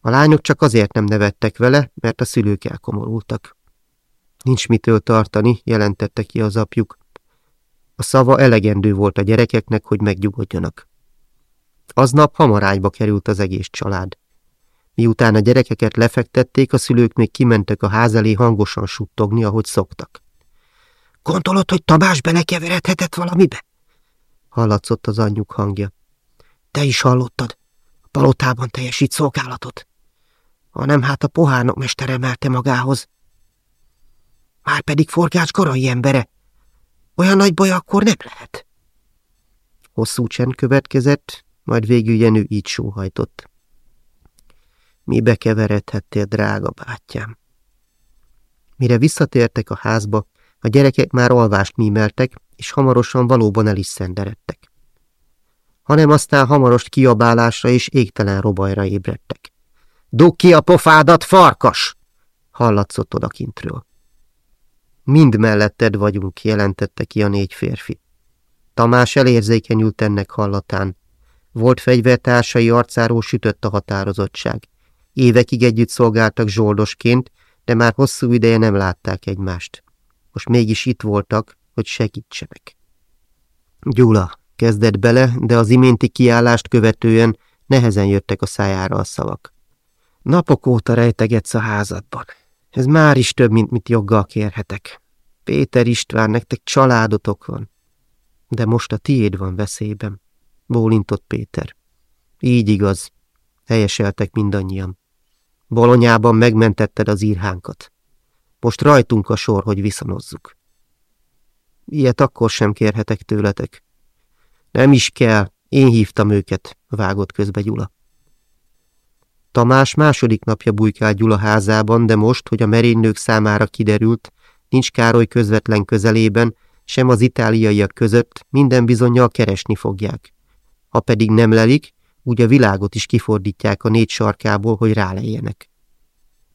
A lányok csak azért nem nevettek vele, mert a szülők elkomorultak. Nincs mitől tartani, jelentette ki az apjuk. A szava elegendő volt a gyerekeknek, hogy megnyugodjanak. Aznap hamarányba került az egész család. Miután a gyerekeket lefektették, a szülők még kimentek a ház elé hangosan suttogni, ahogy szoktak. Gondolod, hogy Tamás belekeveredhetett valamibe? Hallatszott az anyjuk hangja. Te is hallottad. A palotában teljesít szolgálatot. Ha nem, hát a pohánok mester emelte magához. Már pedig forgács garai embere. Olyan nagy baj akkor nem lehet. Hosszú csend következett, majd végül Jenő így sóhajtott. Mi bekeveredhettél, drága bátyám? Mire visszatértek a házba, a gyerekek már alvást mímeltek, és hamarosan valóban el is szenderedtek. Hanem aztán hamarost kiabálásra és égtelen robajra ébredtek. Dugd ki a pofádat, farkas! hallatszott odakintről. Mind melletted vagyunk, jelentette ki a négy férfi. Tamás elérzékenyült ennek hallatán. Volt fegyvertársai arcáról sütött a határozottság. Évekig együtt szolgáltak zsoldosként, de már hosszú ideje nem látták egymást. Most mégis itt voltak, hogy segítsenek. Gyula kezdett bele, de az iménti kiállást követően nehezen jöttek a szájára a szavak. Napok óta rejtegetsz a házadban. Ez már is több, mint mit joggal kérhetek. Péter István, nektek családotok van. De most a tiéd van veszélyben, bólintott Péter. Így igaz, helyeseltek mindannyian. Bolonyában megmentetted az írhánkat. Most rajtunk a sor, hogy viszonozzuk. Ilyet akkor sem kérhetek tőletek. Nem is kell, én hívtam őket, vágott közbe Gyula. Tamás második napja bujkált Gyula házában, de most, hogy a merénylők számára kiderült, nincs Károly közvetlen közelében, sem az itáliaiak között, minden bizonyal keresni fogják. Ha pedig nem lelik, úgy a világot is kifordítják a négy sarkából, hogy rálejjenek.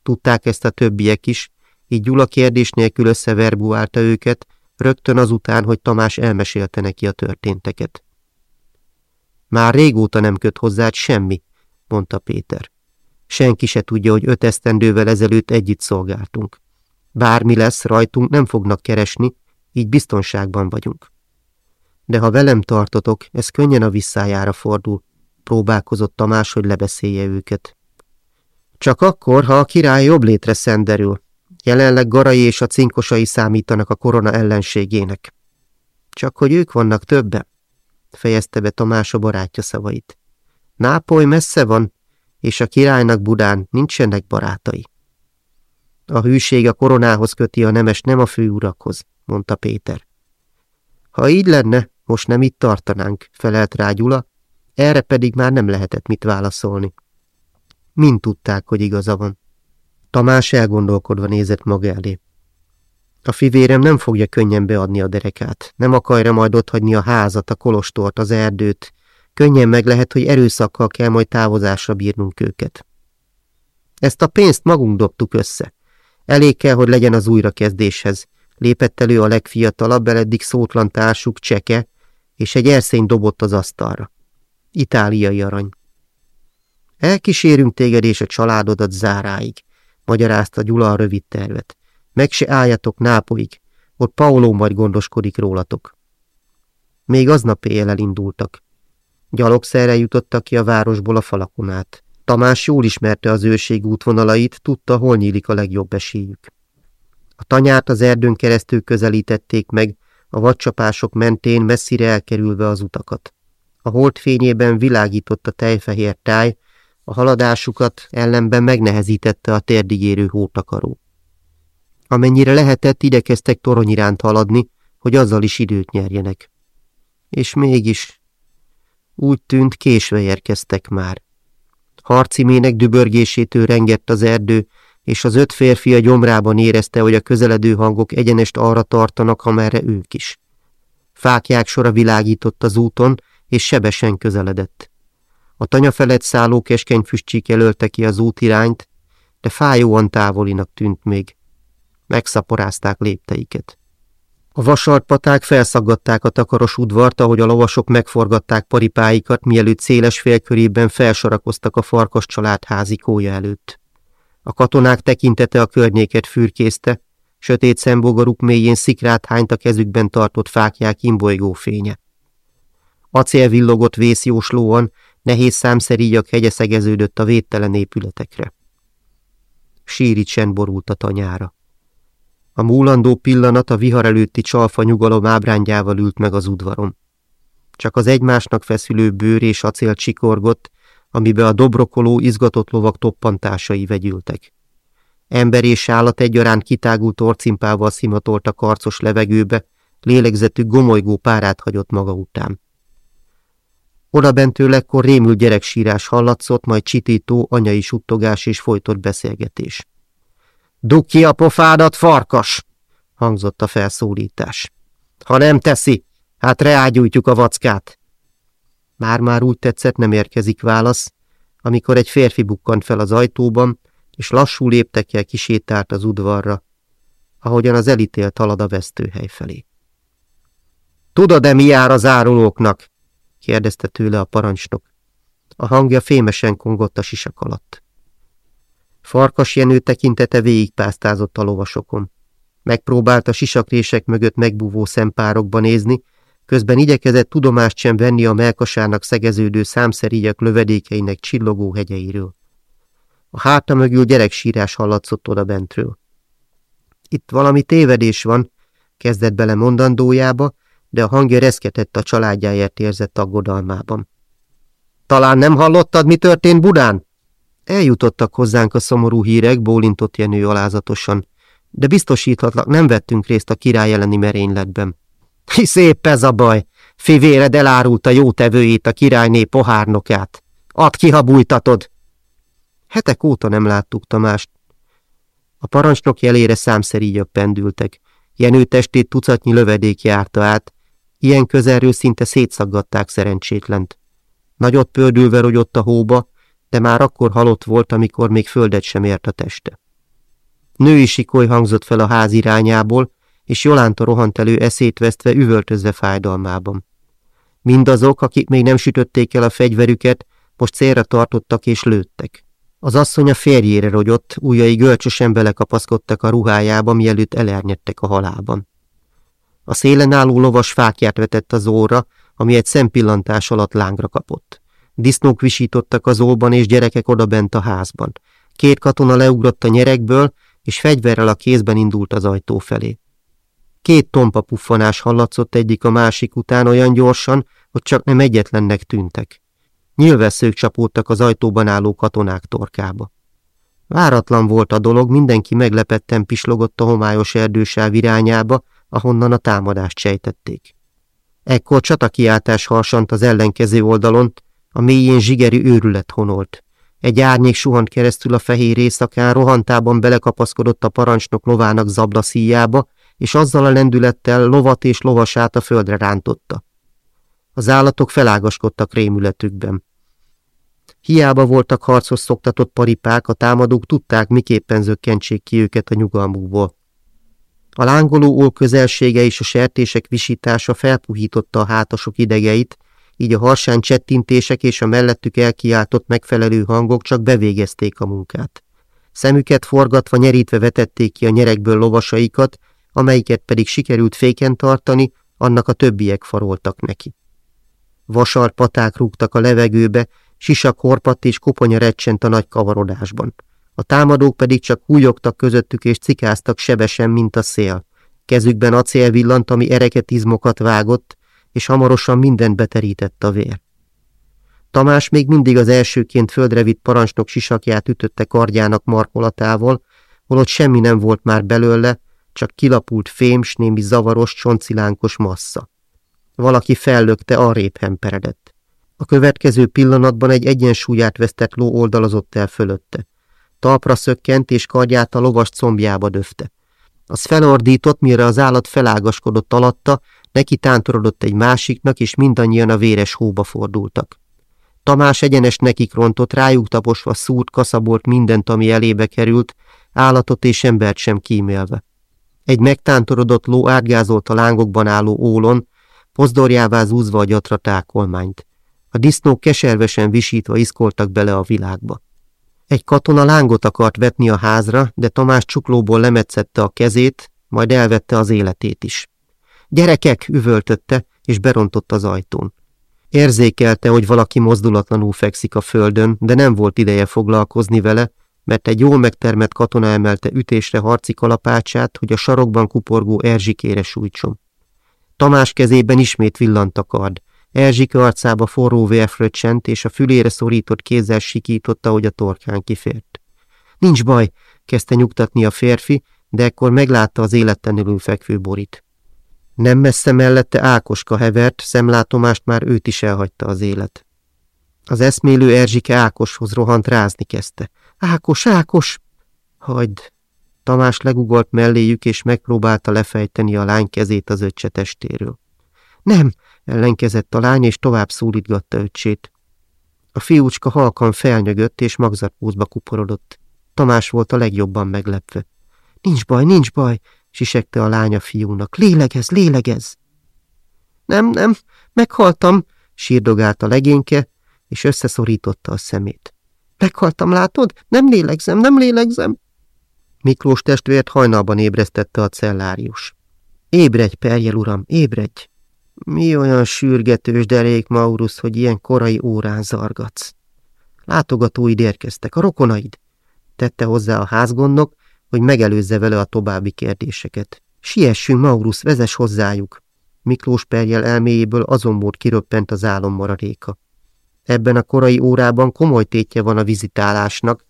Tudták ezt a többiek is, így Gyula kérdés nélkül összeverbuálta őket, rögtön azután, hogy Tamás elmesélte neki a történteket. Már régóta nem köt hozzá semmi, mondta Péter. Senki se tudja, hogy öt esztendővel ezelőtt együtt szolgáltunk. Bármi lesz, rajtunk nem fognak keresni, így biztonságban vagyunk. De ha velem tartotok, ez könnyen a visszájára fordul, próbálkozott Tamás, hogy lebeszélje őket. Csak akkor, ha a király jobb létre szenderül. Jelenleg Garai és a cinkosai számítanak a korona ellenségének. Csak hogy ők vannak többen, fejezte be Tamás a barátja szavait. Nápoly messze van, és a királynak Budán nincsenek barátai. A hűség a koronához köti a nemes, nem a főurakhoz, mondta Péter. Ha így lenne, most nem itt tartanánk, felelt rá Gyula, erre pedig már nem lehetett mit válaszolni. Mind tudták, hogy igaza van. Tamás elgondolkodva nézett maga elé. A fivérem nem fogja könnyen beadni a derekát, nem akarja majd otthagyni a házat, a kolostort, az erdőt. Könnyen meg lehet, hogy erőszakkal kell majd távozásra bírnunk őket. Ezt a pénzt magunk dobtuk össze. Elég kell, hogy legyen az újrakezdéshez. Lépett elő a legfiatalabb, eddig szótlan társuk cseke, és egy erszény dobott az asztalra. Itáliai arany. Elkísérünk téged és a családodat záráig, magyarázta Gyula a rövid tervet. Meg se álljatok Nápolyig, ott Pauló majd gondoskodik rólatok. Még aznap éjjel elindultak. Gyalogszerre jutottak ki a városból a falakon át. Tamás jól ismerte az őrség útvonalait, tudta, hol nyílik a legjobb esélyük. A tanyát az erdőn keresztül közelítették meg, a vadcsapások mentén messzire elkerülve az utakat. A holdfényében világított a tejfehér táj, a haladásukat ellenben megnehezítette a térdig érő hótakaró. Amennyire lehetett, igyekeztek torony iránt haladni, hogy azzal is időt nyerjenek. És mégis úgy tűnt, késve érkeztek már. Harcimének dübörgésétől rengett az erdő, és az öt férfi a gyomrában érezte, hogy a közeledő hangok egyenest arra tartanak, amerre ők is. Fákják sora világított az úton, és sebesen közeledett. A tanya felett szálló keskeny füstcsík jelölte ki az útirányt, de fájóan távolinak tűnt még. Megszaporázták lépteiket. A vasartpaták felszaggatták a takaros udvart, ahogy a lovasok megforgatták paripáikat, mielőtt széles félkörében felsorakoztak a farkas család házikója előtt. A katonák tekintete a környéket fürkészte, sötét szembogaruk mélyén szikrát hányt a kezükben tartott fákják imbolygó fénye. Acél villogott vészjóslóan, nehéz számszerígyak hegyeszegeződött a védtelen épületekre. Síri csend borult a tanyára. A múlandó pillanat a vihar előtti csalfa nyugalom ábrányával ült meg az udvaron. Csak az egymásnak feszülő bőr és acél csikorgott, amibe a dobrokoló, izgatott lovak toppantásai vegyültek. Ember és állat egyaránt kitágult torcimpával szimatolt a karcos levegőbe, lélegzetű gomolygó párát hagyott maga után. Oda bentől ekkor rémül gyereksírás hallatszott, majd csitító anyai suttogás és folytott beszélgetés. Dug ki a pofádat, farkas! hangzott a felszólítás. Ha nem teszi, hát reágyújtjuk a vackát. Már-már úgy tetszett, nem érkezik válasz, amikor egy férfi bukkant fel az ajtóban, és lassú léptekkel kisétált az udvarra, ahogyan az elítélt halad a vesztőhely felé. Tudod-e, mi jár az árulóknak? Kérdezte tőle a parancsnok. A hangja fémesen kongott a sisak alatt. Farkas Jenő tekintete végigpásztázott a lovasokon. Megpróbált a sisakrések mögött megbúvó szempárokba nézni, közben igyekezett tudomást sem venni a melkasának szegeződő számszeríjak lövedékeinek csillogó hegyeiről. A háta mögül gyereksírás hallatszott oda bentről. Itt valami tévedés van, kezdett bele mondandójába, de a hangja reszketett a családjáért érzett aggodalmában. Talán nem hallottad, mi történt Budán? Eljutottak hozzánk a szomorú hírek, bólintott Jenő alázatosan, de biztosíthatlak, nem vettünk részt a király elleni merényletben. Hisz épp ez a baj, fivéred elárulta jó tevőjét a királyné pohárnokát. Add ki, ha bújtatod! Hetek óta nem láttuk Tamást. A parancsnok jelére számszerígyak pendültek. Jenő testét tucatnyi lövedék járta át, ilyen közelről szinte szétszaggatták szerencsétlent. Nagyot pördülve rogyott a hóba, de már akkor halott volt, amikor még földet sem ért a teste. Női sikoly hangzott fel a ház irányából, és Jolánta rohant elő eszét vesztve, üvöltözve fájdalmában. Mindazok, akik még nem sütötték el a fegyverüket, most célra tartottak és lőttek. Az asszony a férjére rogyott, ujjai gölcsösen belekapaszkodtak a ruhájába, mielőtt elernyettek a halában. A szélen álló lovas fákját vetett az óra, ami egy szempillantás alatt lángra kapott. Disznók visítottak az óban, és gyerekek odabent a házban. Két katona leugrott a nyerekből, és fegyverrel a kézben indult az ajtó felé. Két tompa puffanás hallatszott egyik a másik után olyan gyorsan, hogy csak nem egyetlennek tűntek. Nyilvesszők csapódtak az ajtóban álló katonák torkába. Váratlan volt a dolog, mindenki meglepetten pislogott a homályos erdősáv irányába, ahonnan a támadást sejtették. Ekkor csatakiáltás harsant az ellenkező oldalon, a mélyén zsigeri őrület honolt. Egy árnyék suhant keresztül a fehér éjszakán, rohantában belekapaszkodott a parancsnok lovának zablaszíjába, és azzal a lendülettel lovat és lovasát a földre rántotta. Az állatok felágaskodtak rémületükben. Hiába voltak harcos szoktatott paripák, a támadók tudták, miképpen zökkentsék ki őket a nyugalmukból. A lángoló ól közelsége és a sertések visítása felpuhította a hátasok idegeit, így a harsány csettintések és a mellettük elkiáltott megfelelő hangok csak bevégezték a munkát. Szemüket forgatva nyerítve vetették ki a nyerekből lovasaikat, amelyiket pedig sikerült féken tartani, annak a többiek faroltak neki. Vasart paták rúgtak a levegőbe, sisak horpadt és koponya recsent a nagy kavarodásban. A támadók pedig csak hújogtak közöttük és cikáztak sebesen, mint a szél. Kezükben acél villant, ami ereketizmokat vágott, és hamarosan mindent beterített a vér. Tamás még mindig az elsőként földre vitt parancsnok sisakját ütötte kardjának markolatával, holott semmi nem volt már belőle, csak kilapult fém, s némi zavaros, csoncilánkos massza. Valaki fellökte, arrébb hemperedett. A következő pillanatban egy egyensúlyát vesztett ló oldalazott el fölötte. Talpra szökkent, és kardját a lovas combjába döfte. Az felordított, mire az állat felágaskodott alatta, neki tántorodott egy másiknak, és mindannyian a véres hóba fordultak. Tamás egyenes nekik rontott, rájuk taposva szúrt, kaszabolt mindent, ami elébe került, állatot és embert sem kímélve. Egy megtántorodott ló átgázolt a lángokban álló ólon, pozdorjává zúzva a gyatra tákolmányt. A disznók keservesen visítva iszkoltak bele a világba. Egy katona lángot akart vetni a házra, de Tamás csuklóból lemetszette a kezét, majd elvette az életét is. Gyerekek, üvöltötte, és berontott az ajtón. Érzékelte, hogy valaki mozdulatlanul fekszik a földön, de nem volt ideje foglalkozni vele, mert egy jól megtermett katona emelte ütésre harci kalapácsát, hogy a sarokban kuporgó Erzsikére sújtson. Tamás kezében ismét villant a kard. Erzsike arcába forró vér fröccsent, és a fülére szorított kézzel sikította, hogy a torkán kifért. Nincs baj, kezdte nyugtatni a férfi, de ekkor meglátta az élettenülül fekvő borit. Nem messze mellette Ákoska hevert, szemlátomást már őt is elhagyta az élet. Az eszmélő Erzsike Ákoshoz rohant rázni kezdte. Ákos, Ákos! Hagyd! Tamás legugolt melléjük, és megpróbálta lefejteni a lány kezét az öccse testéről. Nem, ellenkezett a lány, és tovább szólítgatta öccsét. A fiúcska halkan felnyögött, és magzatpúzba kuporodott. Tamás volt a legjobban meglepve. Nincs baj, nincs baj, sisegte a lánya fiúnak. Lélegez, lélegez! Nem, nem, meghaltam, sírdogált a legényke, és összeszorította a szemét. Meghaltam, látod? Nem lélegzem, nem lélegzem. Miklós testvért hajnalban ébresztette a cellárius. Ébredj, perjel uram, ébredj! Mi olyan sürgetős derék, Maurus, hogy ilyen korai órán zargatsz? Látogatóid érkeztek, a rokonaid, tette hozzá a házgondnok, hogy megelőzze vele a további kérdéseket. Siessünk, Maurus, vezes hozzájuk! Miklós perjel elméjéből azonból kiröppent az álom maradéka. Ebben a korai órában komoly tétje van a vizitálásnak,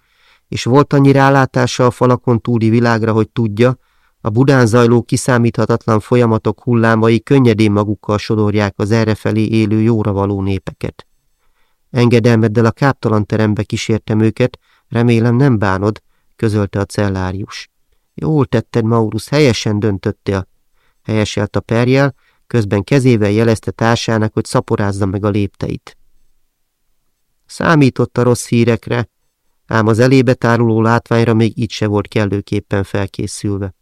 és volt annyi rálátása a falakon túli világra, hogy tudja, a Budán zajló kiszámíthatatlan folyamatok hullámai könnyedén magukkal sodorják az errefelé élő jóra való népeket. Engedelmeddel a káptalan terembe kísértem őket, remélem nem bánod, közölte a cellárius. Jól tetted, Maurus, helyesen döntöttél, helyeselt a perjel, közben kezével jelezte társának, hogy szaporázza meg a lépteit. Számított a rossz hírekre, ám az elébe táruló látványra még így se volt kellőképpen felkészülve.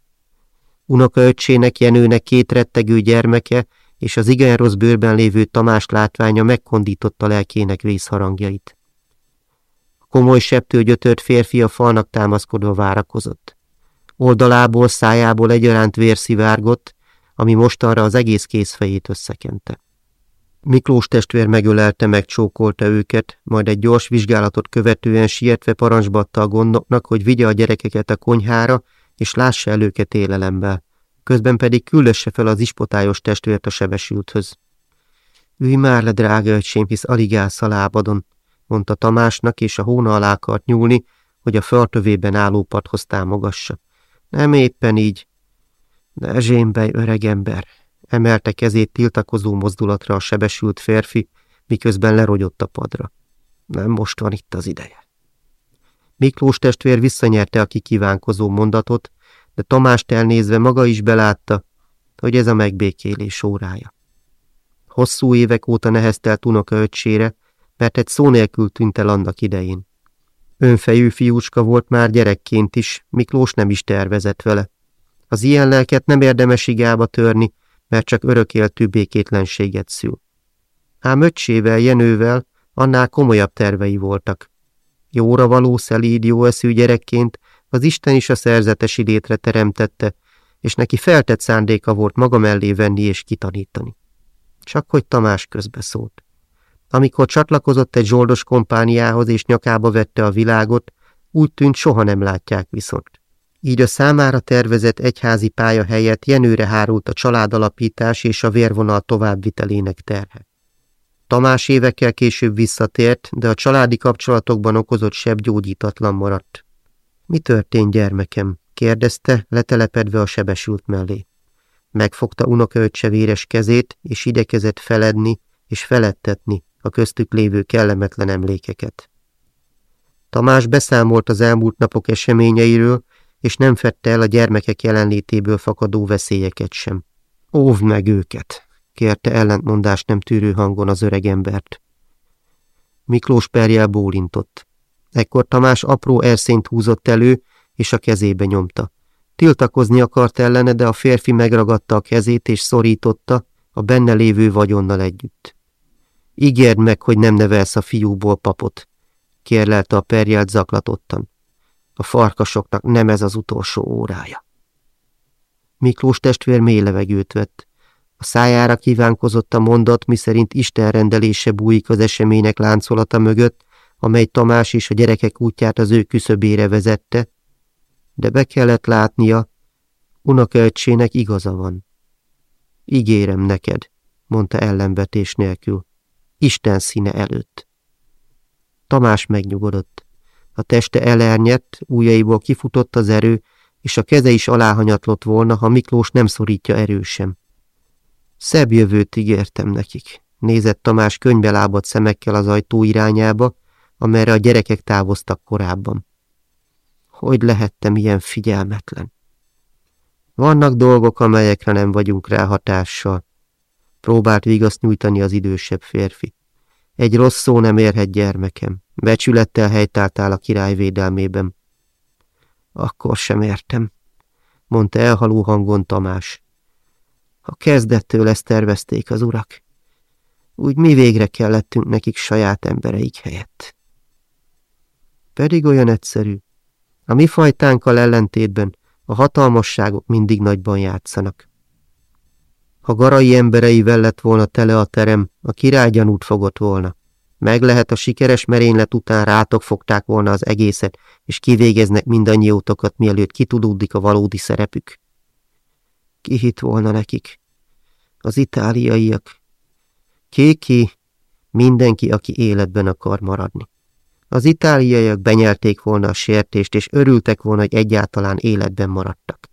Unokaöccsének Jenőnek két rettegő gyermeke és az igen rossz bőrben lévő Tamás látványa megkondította lelkének vészharangjait. A komoly septő gyötört férfi a falnak támaszkodva várakozott. Oldalából, szájából egyaránt vér szivárgott, ami mostanra az egész kézfejét összekente. Miklós testvér megölelte, megcsókolta őket, majd egy gyors vizsgálatot követően sietve parancsba adta a gondoknak, hogy vigye a gyerekeket a konyhára, és lássa el őket élelembe. Közben pedig küldesse fel az ispotályos testvért a sebesülthöz. Ülj már le, drága öcsém, hisz alig állsz a lábadon, mondta Tamásnak, és a hóna alá akart nyúlni, hogy a faltövében álló padhoz támogassa. Nem éppen így. De zsémbej, öregember, emelte kezét tiltakozó mozdulatra a sebesült férfi, miközben lerogyott a padra. Nem most van itt az ideje. Miklós testvér visszanyerte a kikívánkozó mondatot, de Tamást elnézve maga is belátta, hogy ez a megbékélés órája. Hosszú évek óta neheztelt unoka öcsére, mert egy szó nélkül tűnt el annak idején. Önfejű fiúcska volt már gyerekként is, Miklós nem is tervezett vele. Az ilyen lelket nem érdemes igába törni, mert csak örökéltű békétlenséget szül. Ám öccsével, Jenővel annál komolyabb tervei voltak. Jóra való, szelíd, jó eszű gyerekként az Isten is a szerzetesi létre teremtette, és neki feltett szándéka volt maga mellé venni és kitanítani. Csak hogy Tamás közbeszólt. Amikor csatlakozott egy zsoldos kompániához és nyakába vette a világot, úgy tűnt soha nem látják viszont. Így a számára tervezett egyházi pálya helyett Jenőre hárult a családalapítás és a vérvonal továbbvitelének terhe. Tamás évekkel később visszatért, de a családi kapcsolatokban okozott seb gyógyítatlan maradt. Mi történt, gyermekem? kérdezte, letelepedve a sebesült mellé. Megfogta unokaöccse véres kezét, és idekezett feledni és felettetni a köztük lévő kellemetlen emlékeket. Tamás beszámolt az elmúlt napok eseményeiről, és nem fette el a gyermekek jelenlétéből fakadó veszélyeket sem. Óvd meg őket, kérte ellentmondás nem tűrő hangon az öregembert. Miklós perjel bólintott. Ekkor Tamás apró erszényt húzott elő, és a kezébe nyomta. Tiltakozni akart ellene, de a férfi megragadta a kezét és szorította a benne lévő vagyonnal együtt. Ígérd meg, hogy nem nevelsz a fiúból papot, kérlelte a perjelt zaklatottan. A farkasoknak nem ez az utolsó órája. Miklós testvér mély levegőt vett. A szájára kívánkozott a mondat, miszerint Isten rendelése bújik az események láncolata mögött, amely Tamás és a gyerekek útját az ő küszöbére vezette, de be kellett látnia, unokaöccsének igaza van. Ígérem neked, mondta ellenvetés nélkül, Isten színe előtt. Tamás megnyugodott. A teste elernyett, ujjaiból kifutott az erő, és a keze is aláhanyatlott volna, ha Miklós nem szorítja erősen. Szebb jövőt ígértem nekik. Nézett Tamás könybelábadt szemekkel az ajtó irányába, amerre a gyerekek távoztak korábban. Hogy lehettem ilyen figyelmetlen? Vannak dolgok, amelyekre nem vagyunk rá hatással. Próbált vigaszt nyújtani az idősebb férfi. Egy rossz szó nem érhet gyermekem. Becsülettel helytáltál a király védelmében. Akkor sem értem, mondta elhaló hangon Tamás. A kezdettől ezt tervezték az urak. Úgy mi végre kellettünk nekik saját embereik helyett. Pedig olyan egyszerű. A mi fajtánkkal ellentétben a hatalmasságok mindig nagyban játszanak. Ha garai embereivel lett volna tele a terem, a király gyanút fogott volna. Meg lehet a sikeres merénylet után rátok fogták volna az egészet, és kivégeznek mindannyiótokat, mielőtt kitudódik a valódi szerepük. Ki hit volna nekik? Az itáliaiak. Ki-ki? Mindenki, aki életben akar maradni. Az itáliaiak benyelték volna a sértést, és örültek volna, hogy egyáltalán életben maradtak.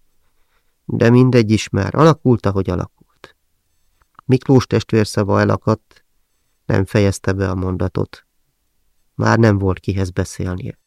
De mindegy is már alakult, ahogy alakult. Miklós testvérszava elakadt, nem fejezte be a mondatot. Már nem volt kihez beszélnie.